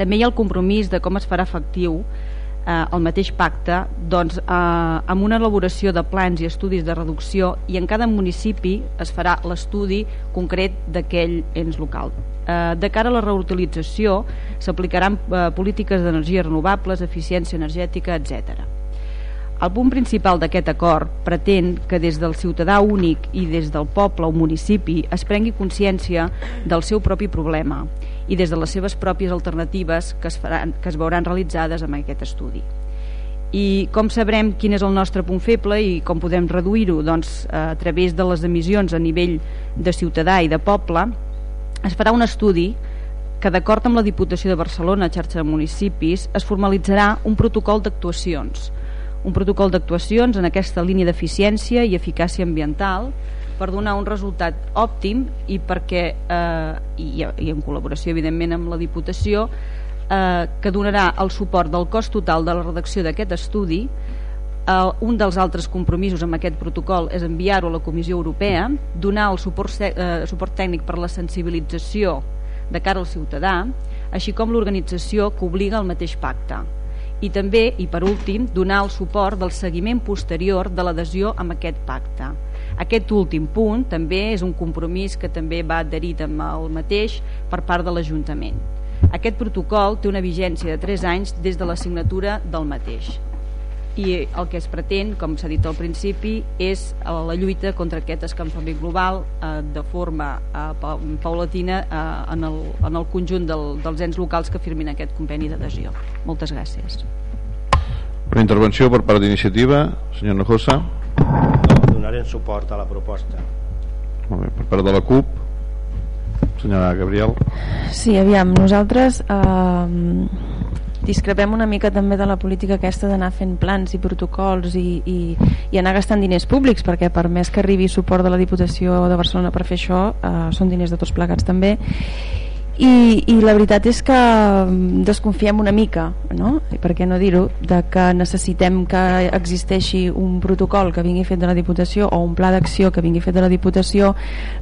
També hi ha el compromís de com es farà efectiu eh, el mateix pacte doncs, eh, amb una elaboració de plans i estudis de reducció i en cada municipi es farà l'estudi concret d'aquell ens local. Eh, de cara a la reutilització s'aplicaran eh, polítiques d'energies renovables, eficiència energètica, etc. El punt principal d'aquest acord pretén que des del ciutadà únic i des del poble o municipi es prengui consciència del seu propi problema i des de les seves pròpies alternatives que es, faran, que es veuran realitzades amb aquest estudi. i com sabrem quin és el nostre punt feble i com podem reduir-ho doncs, a través de les emissions a nivell de ciutadà i de poble es farà un estudi que d'acord amb la Diputació de Barcelona, xarxa de municipis, es formalitzarà un protocol d'actuacions un protocol d'actuacions en aquesta línia d'eficiència i eficàcia ambiental per donar un resultat òptim i perquè eh, i, i en col·laboració evidentment amb la Diputació eh, que donarà el suport del cost total de la redacció d'aquest estudi eh, un dels altres compromisos amb aquest protocol és enviar-ho a la Comissió Europea donar el suport, eh, suport tècnic per la sensibilització de cara al ciutadà així com l'organització que obliga al mateix pacte i també, i per últim, donar el suport del seguiment posterior de l'adhesió amb aquest pacte. Aquest últim punt també és un compromís que també va adherit amb el mateix per part de l'Ajuntament. Aquest protocol té una vigència de 3 anys des de la signatura del mateix i el que es pretén, com s'ha dit al principi, és la lluita contra aquest escampament global eh, de forma eh, paulatina eh, en, el, en el conjunt del, dels ens locals que firmin aquest conveni d'adhesió. Moltes gràcies. Una intervenció per part d'iniciativa, senyor Nojosa. Donarem suport a la proposta. Molt bé, per part de la CUP, senyora Gabriel Sí, aviam, nosaltres eh, discrepem una mica també de la política aquesta d'anar fent plans i protocols i, i, i anar gastant diners públics perquè per més que arribi suport de la Diputació de Barcelona per fer això eh, són diners de tots plegats també i, i la veritat és que mm, desconfiem una mica no? I per què no dir-ho de que necessitem que existeixi un protocol que vingui fet de la Diputació o un pla d'acció que vingui fet de la Diputació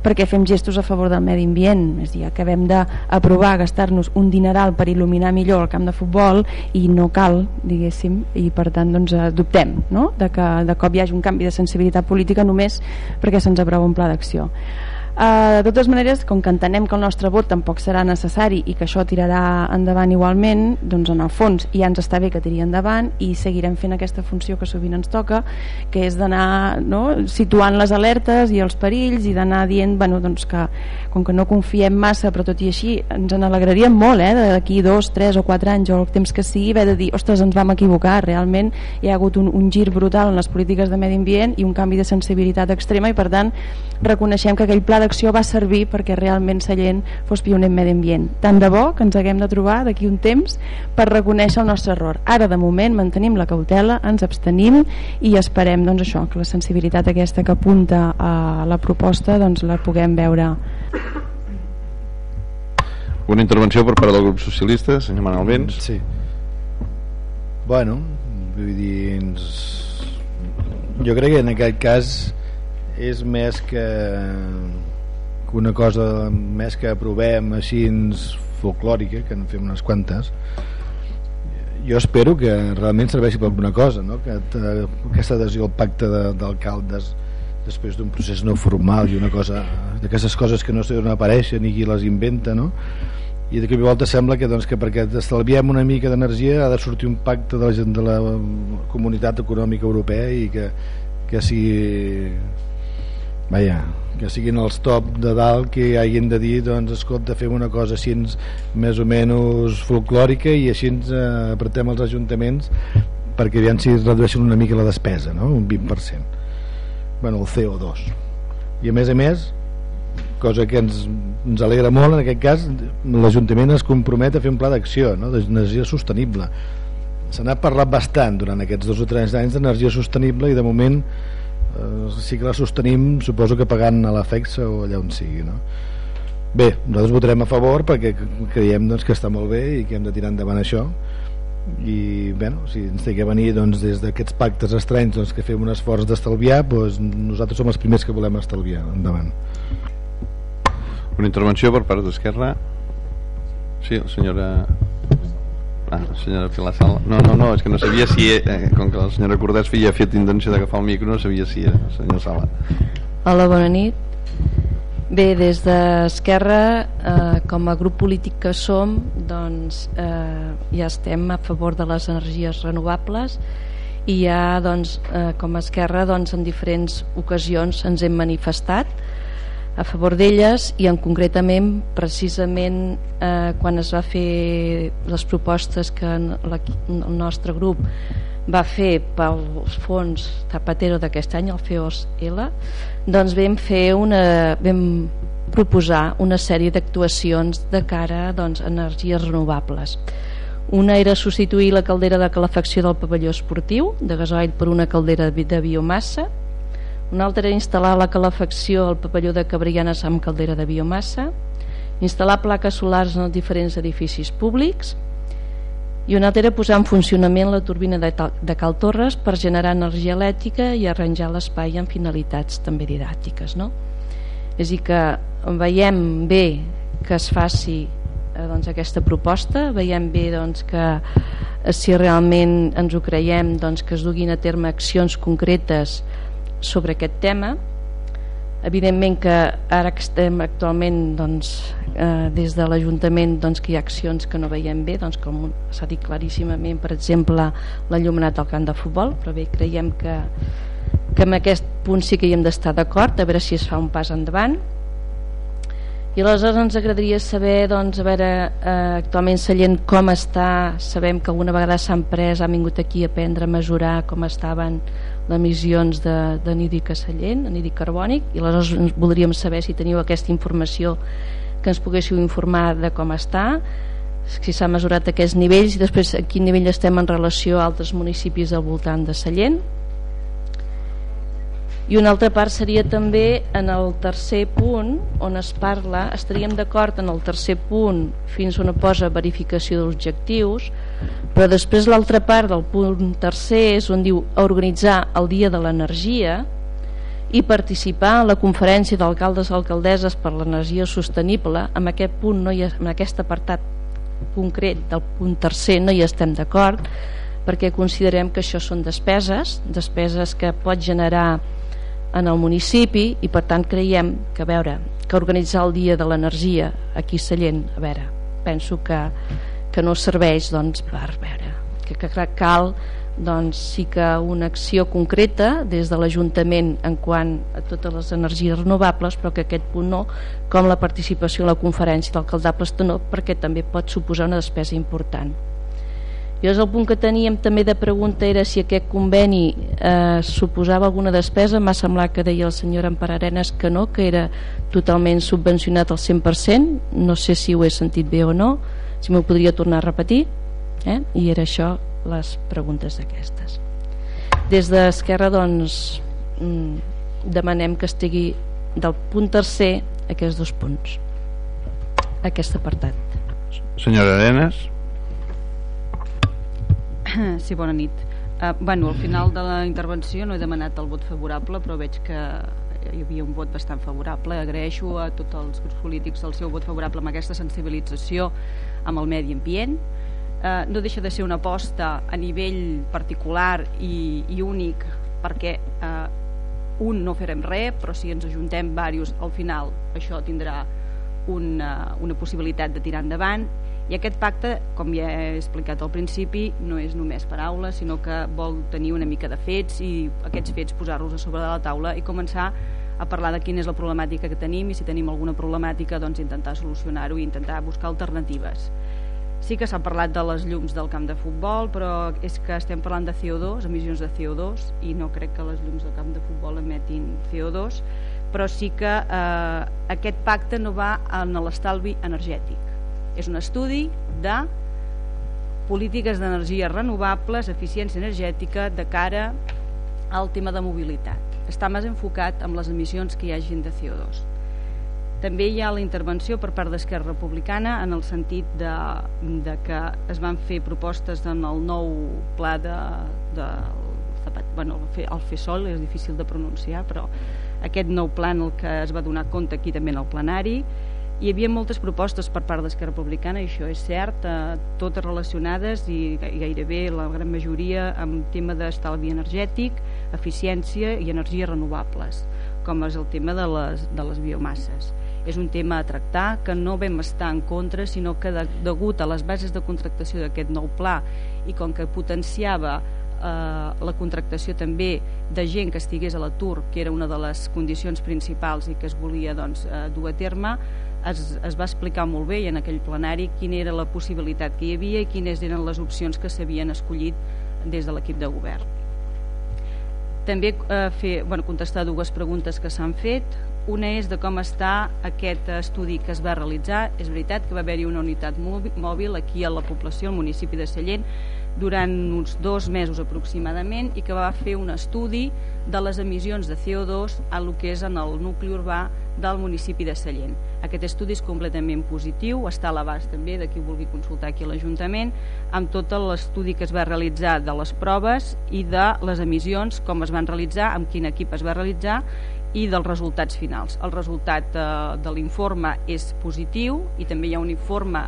perquè fem gestos a favor del medi ambient és a dir, acabem d'aprovar gastar-nos un dineral per il·luminar millor el camp de futbol i no cal, diguéssim i per tant doncs dubtem no? de que de cop hi hagi un canvi de sensibilitat política només perquè se'ns aprova un pla d'acció Uh, de totes maneres, com que entenem que el nostre vot tampoc serà necessari i que això tirarà endavant igualment, doncs en el fons ja ens està bé que tiri endavant i seguirem fent aquesta funció que sovint ens toca, que és d'anar no, situant les alertes i els perills i d'anar dient bueno, doncs que com que no confiem massa, però tot i així ens en alegraríem molt eh, d'aquí dos, tres o quatre anys o el temps que sigui, haver de dir ostres, ens vam equivocar, realment hi ha hagut un, un gir brutal en les polítiques de medi ambient i un canvi de sensibilitat extrema i per tant reconeixem que aquell pla de d'acció va servir perquè realment Sallent fos pioner en medi ambient. Tant de bo que ens haguem de trobar d'aquí un temps per reconèixer el nostre error. Ara, de moment, mantenim la cautela, ens abstenim i esperem doncs, això que la sensibilitat aquesta que apunta a la proposta doncs, la puguem veure. Una intervenció per part del grup socialista, senyor Manuel Vents. Sí. Bueno, vull dir, ens... jo crec que en aquest cas és més que una cosa més que aprovem així folclòrica, que en fem unes quantes, jo espero que realment serveixi per alguna cosa, no? que aquesta adhesió al pacte d'alcaldes després d'un procés no formal i una cosa d'aquestes coses que no sé on apareixen i qui les inventa no? i de cop i volta sembla que, doncs, que perquè estalviem una mica d'energia ha de sortir un pacte de la, gent de la comunitat econòmica europea i que, que sigui vaja, que siguin els top de dalt que hagin de dir doncs escolta fem una cosa així més o menys folclòrica i així ens eh, apretem els ajuntaments perquè aviam si redueixen una mica la despesa no? un 20% bueno, el CO2 i a més a més cosa que ens, ens alegra molt en aquest cas l'Ajuntament es compromet a fer un pla d'acció no? d'energia sostenible se n'ha parlat bastant durant aquests dos o tres anys d'energia sostenible i de moment sí que la sostenim suposo que pagant a l'afex o allà on sigui no? bé, nosaltres votarem a favor perquè creiem doncs, que està molt bé i que hem de tirar endavant això. I bueno, si ens té que venir doncs, des d'aquests pactes estranys doncs, que fem un esforç d'estalviar doncs, nosaltres som els primers que volem estalviar. Endavant. Una intervenció per part d'Esquerra? Sí, la senyora Ah, senyora Filassal. No, no, no, és que no sabia si, eh, com que la senyora Cordès feia fet intenció d'agafar el micro, no sabia si era senyor Sala. Hola, bona nit. Bé, des d'Esquerra, eh, com a grup polític que som, doncs eh, ja estem a favor de les energies renovables i ja, doncs, eh, com a Esquerra, doncs, en diferents ocasions ens hem manifestat a favor d'elles i en concretament precisament eh, quan es va fer les propostes que la, el nostre grup va fer pels fons Zapatero d'aquest any, el FEOS-L, doncs vam fer una, vam proposar una sèrie d'actuacions de cara doncs, a energies renovables. Una era substituir la caldera de calefacció del pavelló esportiu de gasoil per una caldera de biomassa, una altra era instal·lar la calefacció al pavelló de Cabrianes amb caldera de biomassa, instal·lar plaques solars en els diferents edificis públics, i una altra era posar en funcionament la turbina de, de Cal Torres per generar energia elèctrica i arranjar l'espai amb finalitats també didàctiques no? és a dir que veiem bé que es faci eh, doncs, aquesta proposta veiem bé doncs, que eh, si realment ens ho creiem doncs, que es duguin a terme accions concretes sobre aquest tema. Evidentment que ara que estem actualment doncs, eh, des de l'Ajuntament doncs, que hi ha accions que no veiem bé doncs, com s'ha dit claríssimament per exemple l'allumenat del camp de futbol però bé, creiem que, que en aquest punt sí que hi hem d'estar d'acord a veure si es fa un pas endavant. I aleshores ens agradaria saber doncs, a veure eh, actualment Sallent com està? Sabem que alguna vegada s'han pres han vingut aquí a prendre a mesurar com estaven les emissions de, de nídric a Sallent, nídric carbònic i aleshores voldríem saber si teniu aquesta informació que ens poguéssiu informar de com està si s'ha mesurat aquests nivells i després a quin nivell estem en relació a altres municipis al voltant de Sallent. I una altra part seria també en el tercer punt on es parla, estaríem d'acord en el tercer punt fins on posa verificació d'objectius però després l'altra part del punt tercer és on diu organitzar el dia de l'energia i participar en la conferència d'alcaldes i alcaldesses per l'energia sostenible. En aquest punt no hi ha, en aquest apartat concret del punt tercer no hi estem d'acord perquè considerem que això són despeses despeses que pot generar en el municipi i per tant creiem que veure que organitzar el dia de l'energia aquí a Sallent, a veure, penso que, que no serveix doncs, per veure. Que, que cal doncs sí que una acció concreta des de l'Ajuntament en quant a totes les energies renovables però que aquest punt no, com la participació a la conferència d'alcaldables no, perquè també pot suposar una despesa important. Llavors el punt que teníem també de pregunta era si aquest conveni eh, suposava alguna despesa, m'ha semblat que deia el senyor Ampar Arenas que no, que era totalment subvencionat al 100%, no sé si ho he sentit bé o no, si m'ho podria tornar a repetir, eh? i era això les preguntes d'aquestes. Des d'Esquerra doncs mm, demanem que estigui del punt tercer aquests dos punts, aquest apartat. Senyora Arenas. Sí, bona nit. Uh, bueno, al final de la intervenció no he demanat el vot favorable, però veig que hi havia un vot bastant favorable. Agraeixo a tots els grups polítics el seu vot favorable amb aquesta sensibilització amb el medi ambient. Uh, no deixa de ser una aposta a nivell particular i, i únic perquè uh, un no farem res, però si ens ajuntem diversos, al final això tindrà una, una possibilitat de tirar endavant i aquest pacte, com ja he explicat al principi, no és només paraules, sinó que vol tenir una mica de fets i aquests fets posar-los a sobre de la taula i començar a parlar de quina és la problemàtica que tenim i si tenim alguna problemàtica doncs intentar solucionar-ho i intentar buscar alternatives. Sí que s'ha parlat de les llums del camp de futbol, però és que estem parlant de CO2, emissions de CO2, i no crec que les llums del camp de futbol emetin CO2, però sí que eh, aquest pacte no va en l'estalvi energètic és un estudi de polítiques d'energies renovables, eficiència energètica de cara al tema de mobilitat. Està més enfocat amb les emissions que hi hagin de CO2. També hi ha la intervenció per part d'Esquerra Republicana en el sentit de, de que es van fer propostes en el nou pla de, de bueno, el FESOL és difícil de pronunciar, però aquest nou pla en el que es va donar compte aquí també en el plenari hi havia moltes propostes per part d'Esquerra Republicana, i això és cert, eh, totes relacionades i gairebé la gran majoria amb tema d'estalvi energètic, eficiència i energies renovables, com és el tema de les, de les biomasses. És un tema a tractar que no vam estar en contra, sinó que de, degut a les bases de contractació d'aquest nou pla i com que potenciava eh, la contractació també de gent que estigués a l'atur, que era una de les condicions principals i que es volia doncs, eh, dur a terme, es, es va explicar molt bé en aquell plenari quina era la possibilitat que hi havia i quines eren les opcions que s'havien escollit des de l'equip de govern. També eh, fer, bueno, contestar dues preguntes que s'han fet. Una és de com està aquest estudi que es va realitzar. És veritat que va haver-hi una unitat mòbil aquí a la població, al municipi de Sallent, durant uns dos mesos aproximadament i que va fer un estudi de les emissions de CO2 a lo que és en el nucli urbà del municipi de Sallent. Aquest estudi és completament positiu, està a l'abast també de qui vulgui consultar aquí a l'Ajuntament, amb tot l'estudi que es va realitzar de les proves i de les emissions, com es van realitzar, amb quin equip es va realitzar i dels resultats finals. El resultat eh, de l'informe és positiu i també hi ha un informe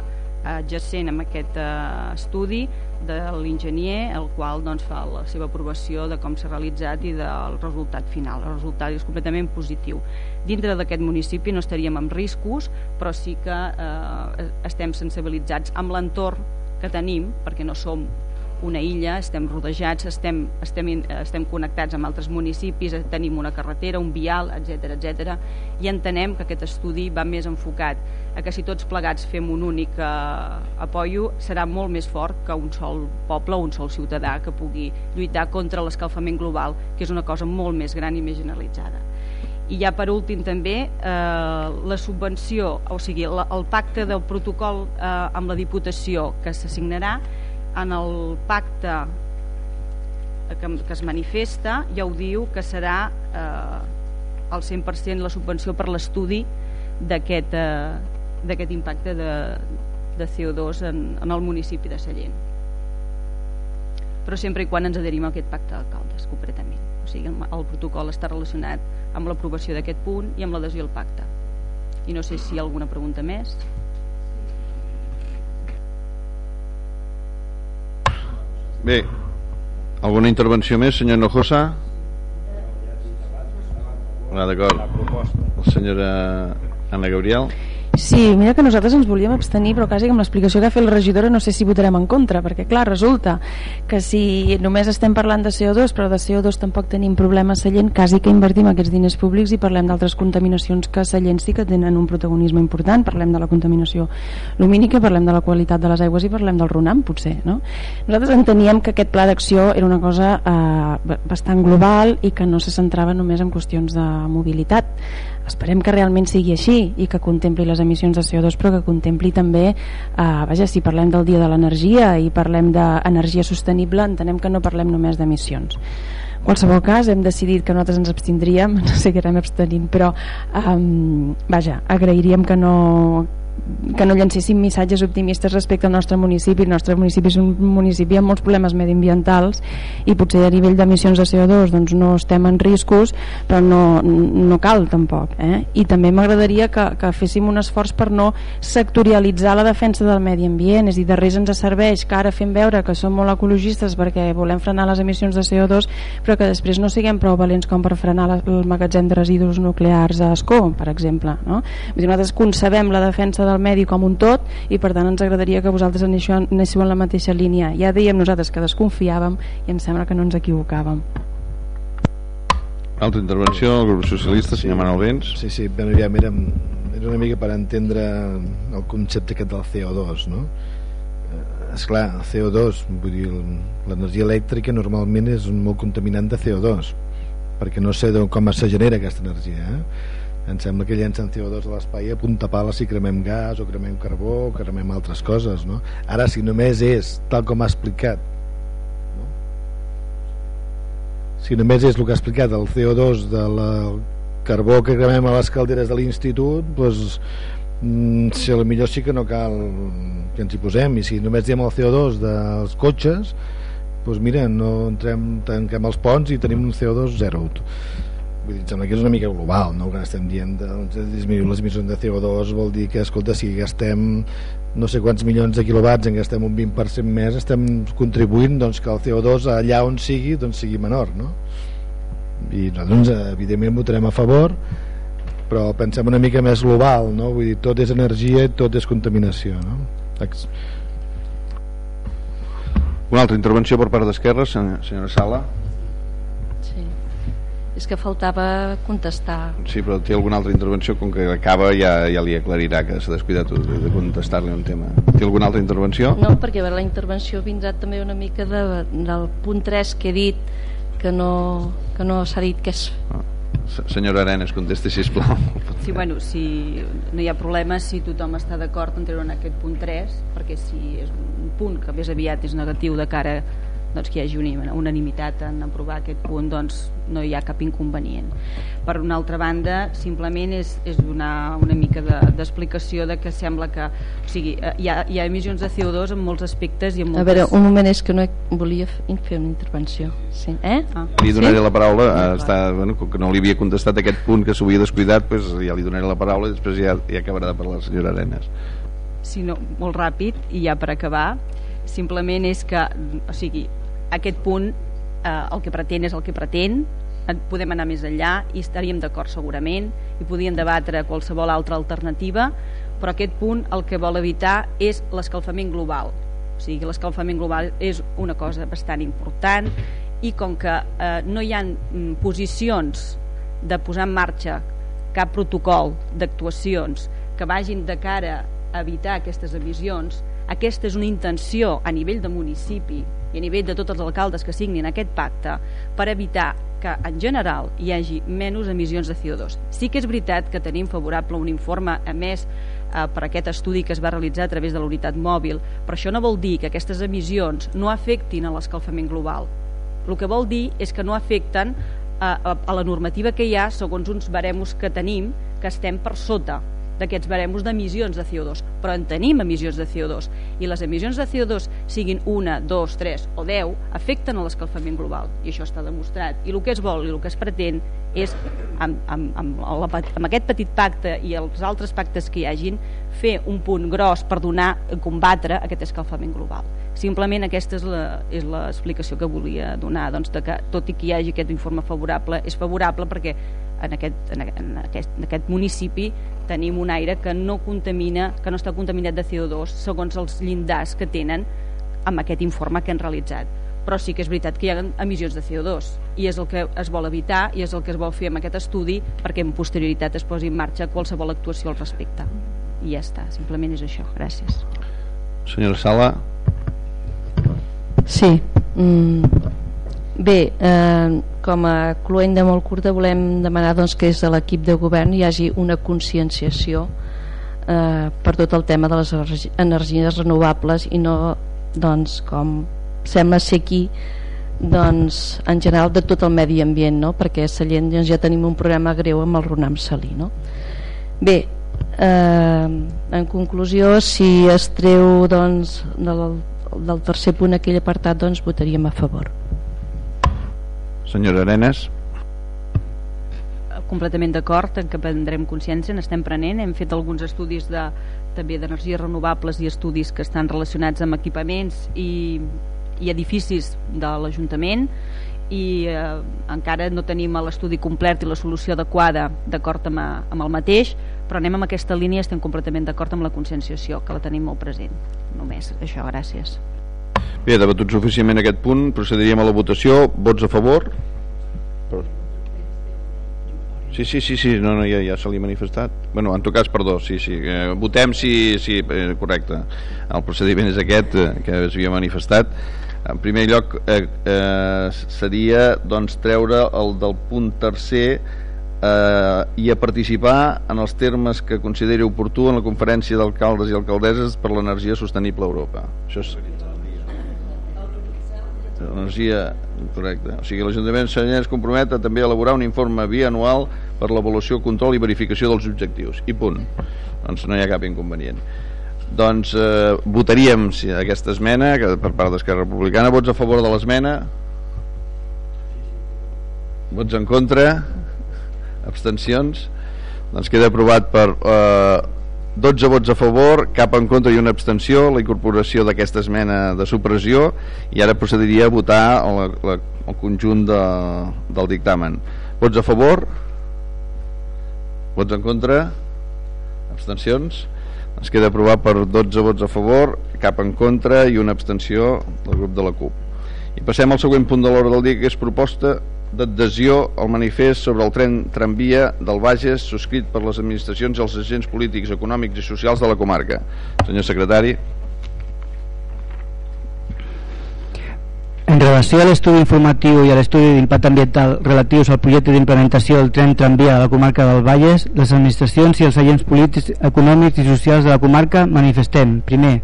adjacent amb aquest eh, estudi de l'enginyer, el qual doncs, fa la seva aprovació de com s'ha realitzat i del resultat final. El resultat és completament positiu. Dintre d'aquest municipi no estaríem amb riscos, però sí que eh, estem sensibilitzats amb l'entorn que tenim, perquè no som una illa, estem rodejats, estem, estem, estem connectats amb altres municipis, tenim una carretera, un vial, etc etc. i entenem que aquest estudi va més enfocat a que si tots plegats fem un únic eh, apoyo serà molt més fort que un sol poble o un sol ciutadà que pugui lluitar contra l'escalfament global, que és una cosa molt més gran i més generalitzada. I ja per últim també eh, la subvenció, o sigui, la, el pacte del protocol eh, amb la Diputació que s'assignarà en el pacte que, que es manifesta ja ho diu que serà eh, el 100% la subvenció per l'estudi d'aquest eh, impacte de, de CO2 en, en el municipi de Sallent. Però sempre i quan ens adherim a aquest pacte d'alcaldes concretament o sigui, el protocol està relacionat amb l'aprovació d'aquest punt i amb l'adhesió al pacte i no sé si hi ha alguna pregunta més Bé, alguna intervenció més, senyor Nojosa? Ah, d'acord. La senyora Anna Gabriel. Sí, mira que nosaltres ens volíem abstenir, però quasi amb l'explicació que ha fet la regidora no sé si votarem en contra, perquè clar, resulta que si només estem parlant de CO2, però de CO2 tampoc tenim problema a quasi que invertim aquests diners públics i parlem d'altres contaminacions que a sí que tenen un protagonisme important, parlem de la contaminació lumínica, parlem de la qualitat de les aigües i parlem del RUNAM, potser, no? Nosaltres enteníem que aquest pla d'acció era una cosa eh, bastant global i que no se centrava només en qüestions de mobilitat esperem que realment sigui així i que contempli les emissions de CO2 però que contempli també eh, vaja, si parlem del dia de l'energia i parlem d'energia sostenible entenem que no parlem només d'emissions. En qualsevol cas hem decidit que nosaltres ens abstindríem [laughs] no seguirem abstenint però eh, vaja, agrairíem que no, que no llancéssim missatges optimistes respecte al nostre municipi. El nostre municipi és un municipi amb molts problemes mediambientals i potser a nivell d'emissions de CO2 doncs no estem en riscos, però no, no cal tampoc. Eh? I també m'agradaria que, que féssim un esforç per no sectorialitzar la defensa del medi ambient, és a dir, de res ens serveix que ara fem veure que som molt ecologistes perquè volem frenar les emissions de CO2, però que després no siguem prou valents com per frenar el magatzem de residus nuclears a Escó, per exemple. No? Vull dir, nosaltres concebem la defensa del medi com un tot i per tant ens agradaria que vosaltres anéssiu en la mateixa línia ja dèiem nosaltres que desconfiàvem i em sembla que no ens equivocàvem Altra intervenció del grup socialista, senyor Manuel Vents. Sí, sí, ben aviam, era, era una mica per entendre el concepte aquest del CO2, no? És eh, clar, CO2, vull dir, l'energia elèctrica normalment és un molt contaminant de CO2, perquè no sé com es genera aquesta energia, eh? Em sembla que llencen CO2 a l'espai a punta pala si cremem gas o cremem carbó o cremem altres coses no? ara si només és tal com ha explicat no? si només és el que ha explicat el CO2 del carbó que cremem a les calderes de l'institut doncs, mm, si a millor sí que no cal que ens hi posem i si només diem el CO2 dels cotxes doncs mira, no entrem, tanquem els ponts i tenim un CO2 zero vull dir, sembla que és una mica global no? que estem dient de, de disminuir les emissions de CO2 vol dir que escolta, si gastem no sé quants milions de quilowatts en gastem un 20% més estem contribuint doncs, que el CO2 allà on sigui doncs, sigui menor no? i nosaltres evidentment votarem a favor però pensem una mica més global no? vull dir, tot és energia i tot és contaminació no? una altra intervenció per part d'Esquerra senyora Sala és que faltava contestar Sí, però té alguna altra intervenció, com que acaba ja, ja li aclarirà que s'ha descuidat de, contestar-li un tema. Té alguna altra intervenció? no, perquè la intervenció vindrà també una mica de, del punt 3 que he dit que no, que no s'ha dit que és Se- Senyora Arenas, contesti, sisplau. Sí, bueno, si no hi ha problema si tothom està d'acord en treure en aquest punt 3 perquè si és un punt que més aviat és negatiu de cara doncs, que hi hagi una unanimitat en aprovar aquest punt doncs no hi ha cap inconvenient per una altra banda simplement és, és donar una mica de- d'explicació de, de que sembla que o sigui, eh, hi, ha, hi ha emissions de CO2 en molts aspectes i en a moltes... veure, un moment és que no he, volia fer una intervenció sí. eh? Ah. Li donaré Sí? la paraula, eh, està, bueno, com que no li havia contestat aquest punt que s'havia descuidat, pues ja li donaré la paraula i després ja, ja acabarà de parlar la senyora Arenas. si no, molt ràpid i ja per acabar simplement és que o sigui, aquest punt eh, el que pretén és el que pretén podem anar més enllà i estaríem d'acord segurament i podíem debatre qualsevol altra alternativa però aquest punt el que vol evitar és l'escalfament global. O sigui, l'escalfament global és una cosa bastant important i com que eh, no hi ha mm, posicions de posar en marxa cap protocol d'actuacions que vagin de cara a evitar aquestes emissions aquesta és una intenció a nivell de municipi i a nivell de tots els alcaldes que signin aquest pacte per evitar que en general hi hagi menys emissions de CO2. Sí que és veritat que tenim favorable un informe emès eh, per aquest estudi que es va realitzar a través de la unitat mòbil, però això no vol dir que aquestes emissions no afectin a l'escalfament global. El que vol dir és que no afecten a, a, a la normativa que hi ha segons uns baremos que tenim que estem per sota d'aquests baremos d'emissions de CO2 però en tenim emissions de CO2 i les emissions de CO2 siguin una, dos, tres o deu afecten a l'escalfament global i això està demostrat. I el que es vol i el que es pretén és amb, amb, amb, amb aquest petit pacte i els altres pactes que hi hagin fer un punt gros per donar combatre aquest escalfament global. Simplement aquesta és l'explicació que volia donar doncs, de que tot i que hi hagi aquest informe favorable és favorable perquè en aquest, en aquest, en aquest municipi tenim un aire que no contamina que no està contaminat de CO2 segons els llindars que tenen amb aquest informe que han realitzat. Però sí que és veritat que hi ha emissions de CO2 i és el que es vol evitar i és el que es vol fer amb aquest estudi perquè en posterioritat es posi en marxa qualsevol actuació al respecte. I ja està, simplement és això, gràcies. Senyora Sala, Sí. Mm. Bé, eh, com a cluent de molt curta volem demanar doncs, que des de l'equip de govern hi hagi una conscienciació eh, per tot el tema de les energi- energies renovables i no, doncs, com sembla ser aquí, doncs, en general de tot el medi ambient, no? perquè a Sallent doncs, ja tenim un problema greu amb el Ronam Salí. No? Bé, eh, en conclusió, si es treu doncs, del, del tercer punt aquell apartat, doncs votaríem a favor. Senyora Arenas, completament d'acord en que prendrem consciència, n'estem prenent, hem fet alguns estudis de, també d'energies renovables i estudis que estan relacionats amb equipaments i, i edificis de l'Ajuntament i eh, encara no tenim l'estudi complet i la solució adequada d'acord amb, a- amb el mateix, però anem amb aquesta línia estem completament d'acord amb la conscienciació, que la tenim molt present. Només això, gràcies. Bé, debatut suficientment aquest punt, procediríem a la votació, vots a favor? Sí, sí, sí, sí, no, no, ja, ja se li ha manifestat. Bueno, en tot cas, perdó, sí, sí, eh, votem sí, sí, eh, correcte. El procediment és aquest eh, que es havia manifestat. En primer lloc, eh, eh, seria doncs, treure el del punt tercer eh, i a participar en els termes que consideri oportú en la conferència d'alcaldes i alcaldesses per l'energia sostenible a Europa. Això és l'energia correcte. O sigui, l'Ajuntament de Sallent es compromet a també elaborar un informe bianual per l'avaluació, control i verificació dels objectius. I punt. Doncs no hi ha cap inconvenient. Doncs eh, votaríem si aquesta esmena que per part d'Esquerra Republicana. Vots a favor de l'esmena? Vots en contra? Abstencions? Doncs queda aprovat per eh, 12 vots a favor, cap en contra i una abstenció, la incorporació d'aquesta esmena de supressió i ara procediria a votar la, la, el conjunt de, del dictamen. Vots a favor? Vots en contra? Abstencions? Ens queda aprovat per 12 vots a favor, cap en contra i una abstenció del grup de la CUP. I passem al següent punt de l'hora del dia, que és proposta d'adhesió al manifest sobre el tren tramvia del Bages subscrit per les administracions i els agents polítics, econòmics i socials de la comarca. Senyor secretari. En relació a l'estudi informatiu i a l'estudi d'impacte ambiental relatius al projecte d'implementació del tren tramvia a la comarca del Valles, les administracions i els agents polítics, econòmics i socials de la comarca manifestem, primer,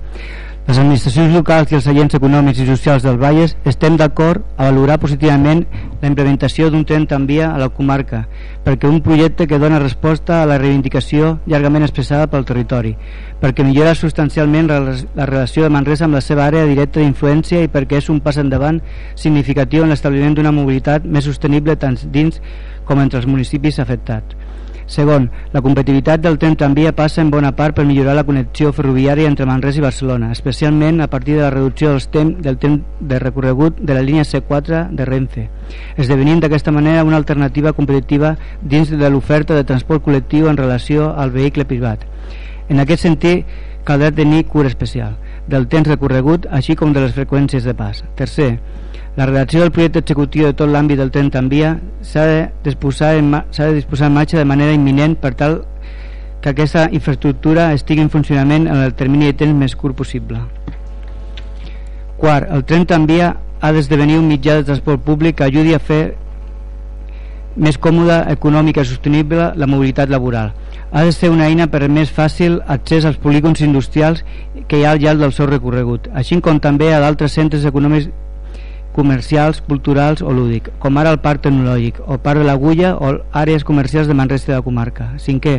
les administracions locals i els agents econòmics i socials del Valles estem d'acord a valorar positivament la implementació d'un tren tramvia a la comarca perquè un projecte que dona resposta a la reivindicació llargament expressada pel territori perquè millora substancialment la relació de Manresa amb la seva àrea directa d'influència i perquè és un pas endavant significatiu en l'establiment d'una mobilitat més sostenible tant dins com entre els municipis afectats Segon, la competitivitat del tren tramvia passa en bona part per millorar la connexió ferroviària entre Manresa i Barcelona, especialment a partir de la reducció dels temps del temps de recorregut de la línia C4 de Renfe, esdevenint d'aquesta manera una alternativa competitiva dins de l'oferta de transport col·lectiu en relació al vehicle privat. En aquest sentit, caldrà tenir cura especial del temps recorregut, així com de les freqüències de pas. Tercer, la redacció del projecte executiu de tot l'àmbit del tren tramvia s'ha de, disposar de disposar en marxa de manera imminent per tal que aquesta infraestructura estigui en funcionament en el termini de temps més curt possible. Quart, el tren tramvia ha d'esdevenir un mitjà de transport públic que ajudi a fer més còmoda, econòmica i sostenible la mobilitat laboral. Ha de ser una eina per més fàcil accés als polígons industrials que hi ha al llarg del seu recorregut, així com també a d'altres centres econòmics comercials, culturals o lúdic, com ara el Parc Tecnològic, o Parc de l'Agulla o àrees comercials de Manresa de la comarca. Cinquè,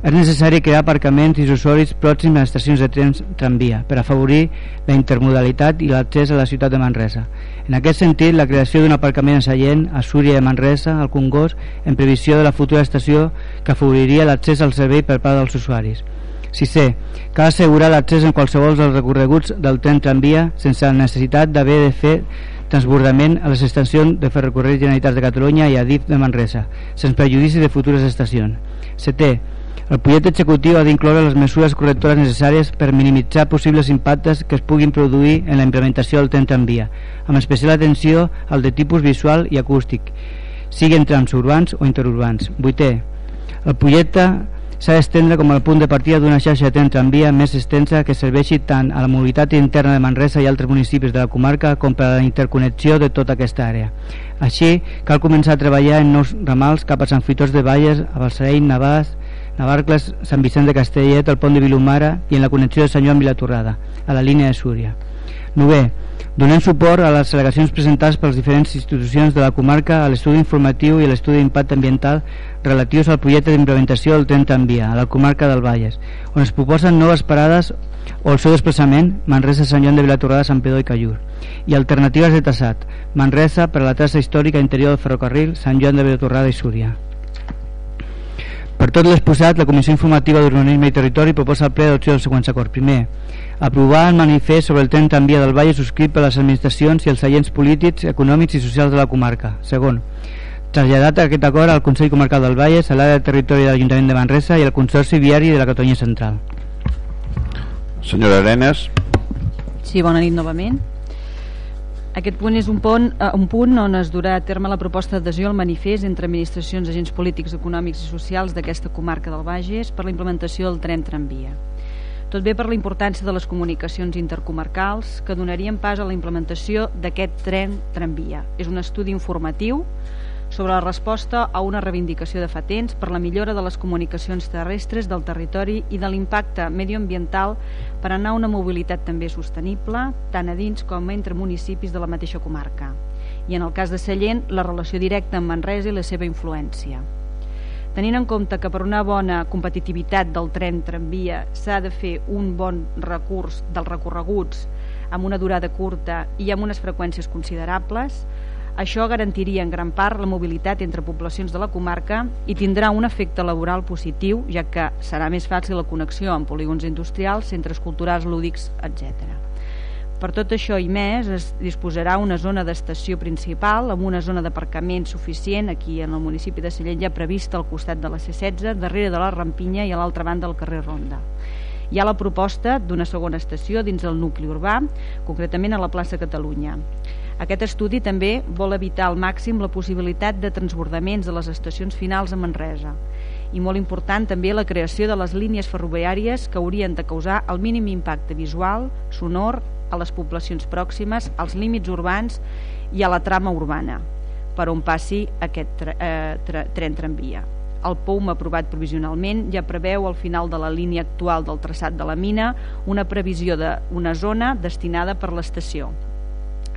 és necessari crear aparcaments i usuaris pròxims a estacions de trens tramvia per afavorir la intermodalitat i l'accés a la ciutat de Manresa. En aquest sentit, la creació d'un aparcament a Sallent, a Súria de Manresa, al Congost, en previsió de la futura estació que afavoriria l'accés al servei per part dels usuaris. Sisè, cal assegurar l'accés en qualsevol dels recorreguts del tren tramvia sense la necessitat d'haver de fer transbordament a les estacions de Ferrocarrils Generalitat de Catalunya i a DIF de Manresa, sense prejudici de futures estacions. Setè, el projecte executiu ha d'incloure les mesures correctores necessàries per minimitzar possibles impactes que es puguin produir en la implementació del tren tramvia, amb especial atenció al de tipus visual i acústic, siguin trams urbans o interurbans. Vuitè, el projecte s'ha d'estendre com a punt de partida d'una xarxa de tren tramvia més extensa que serveixi tant a la mobilitat interna de Manresa i altres municipis de la comarca com per a la interconnexió de tota aquesta àrea. Així, cal començar a treballar en nous ramals cap a Sant Fitós de Valles, a Balsareny, Navàs, Navarcles, Sant Vicent de Castellet, el pont de Vilumara i en la connexió de Sant Joan Vilatorrada, a la línia de Súria. 9. Donem suport a les al·legacions presentades per les diferents institucions de la comarca a l'estudi informatiu i a l'estudi d'impacte ambiental relatius al projecte d'implementació del tren tramvia a la comarca del Valles, on es proposen noves parades o el seu desplaçament Manresa, Sant Joan de Vilatorrada, Sant Pedó i Callur i alternatives de traçat Manresa per a la traça històrica interior del ferrocarril Sant Joan de Vilatorrada i Súria per tot l'exposat, la Comissió Informativa d'Urbanisme i Territori proposa al ple d'adopció dels següents acords. Primer, aprovar el manifest sobre el tren tramvia del Valle subscrit per les administracions i els agents polítics, econòmics i socials de la comarca. Segon, traslladat aquest acord al Consell Comarcal del Valles, a l'àrea de territori de l'Ajuntament de Manresa i al Consorci Viari de la Catalunya Central. Senyora Arenas. Sí, bona nit novament. Aquest punt és un punt, uh, un punt on es durà a terme la proposta d'adhesió al manifest entre administracions, agents polítics, econòmics i socials d'aquesta comarca del Bages per la implementació del tren tramvia. Tot bé per la importància de les comunicacions intercomarcals que donarien pas a la implementació d'aquest tren tramvia. És un estudi informatiu sobre la resposta a una reivindicació de fa temps per la millora de les comunicacions terrestres del territori i de l'impacte medioambiental per anar a una mobilitat també sostenible, tant a dins com entre municipis de la mateixa comarca. I en el cas de Sallent, la relació directa amb Manresa i la seva influència. Tenint en compte que per una bona competitivitat del tren tramvia s'ha de fer un bon recurs dels recorreguts amb una durada curta i amb unes freqüències considerables, això garantiria en gran part la mobilitat entre poblacions de la comarca i tindrà un efecte laboral positiu, ja que serà més fàcil la connexió amb polígons industrials, centres culturals, lúdics, etc. Per tot això i més es disposarà una zona d'estació principal amb una zona d'aparcament suficient aquí en el municipi de Sallent ja prevista al costat de la C16, darrere de la Rampinya i a l'altra banda del carrer Ronda. Hi ha la proposta d'una segona estació dins del nucli urbà, concretament a la plaça Catalunya. Aquest estudi també vol evitar al màxim la possibilitat de transbordaments a les estacions finals a Manresa i molt important també la creació de les línies ferroviàries que haurien de causar el mínim impacte visual, sonor, a les poblacions pròximes, als límits urbans i a la trama urbana per on passi aquest eh, tren tramvia. El POUM aprovat provisionalment ja preveu al final de la línia actual del traçat de la mina una previsió d'una zona destinada per l'estació.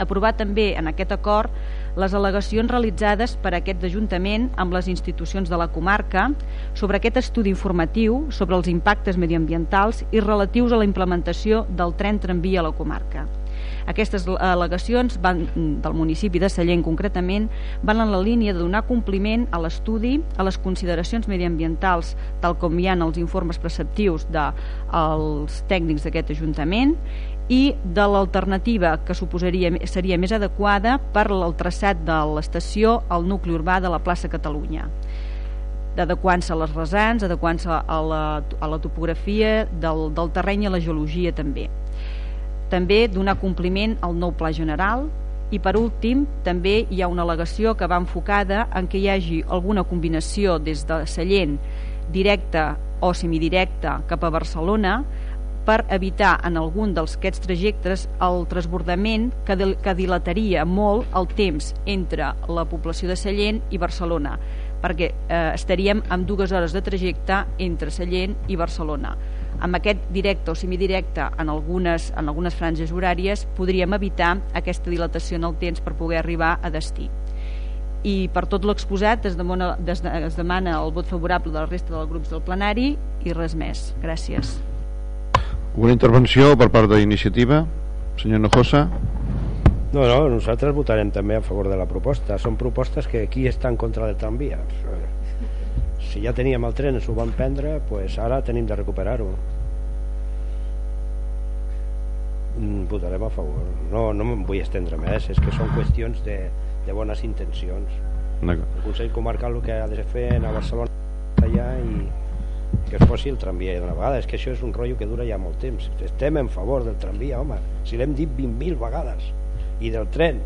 Aprovar també en aquest acord les al·legacions realitzades per aquest Ajuntament amb les institucions de la comarca sobre aquest estudi informatiu sobre els impactes mediambientals i relatius a la implementació del tren tramvia a la comarca. Aquestes al·legacions van, del municipi de Sallent concretament van en la línia de donar compliment a l'estudi, a les consideracions mediambientals tal com hi ha en els informes preceptius dels de, tècnics d'aquest Ajuntament i de l'alternativa que suposaria seria més adequada per al traçat de l'estació al nucli urbà de la plaça Catalunya. D'adequant-se a les resants, adequant-se a, la, a la topografia del, del terreny i a la geologia també. També donar compliment al nou pla general i per últim també hi ha una al·legació que va enfocada en què hi hagi alguna combinació des de Sallent directa o semidirecta cap a Barcelona per evitar en algun dels aquests trajectes el transbordament que, que dilataria molt el temps entre la població de Sallent i Barcelona perquè eh, estaríem amb dues hores de trajecte entre Sallent i Barcelona amb aquest directe o semidirecte en algunes, en algunes franges horàries podríem evitar aquesta dilatació en el temps per poder arribar a destí i per tot l'exposat es, es demana el vot favorable de la resta dels grups del plenari i res més. Gràcies. Una intervenció per part d'iniciativa? Senyor Nojosa? No, no, nosaltres votarem també a favor de la proposta. Són propostes que qui està en contra del tramvia? si ja teníem el tren ens ho van prendre pues ara tenim de recuperar-ho mm, votarem a favor no, no me'n vull estendre més és que són qüestions de, de bones intencions el Consell Comarcal el que ha de fer a Barcelona allà i que es posi el tramvia d'una vegada. És que això és un rotllo que dura ja molt temps. Estem en favor del tramvia home. Si l'hem dit 20.000 vegades. I del tren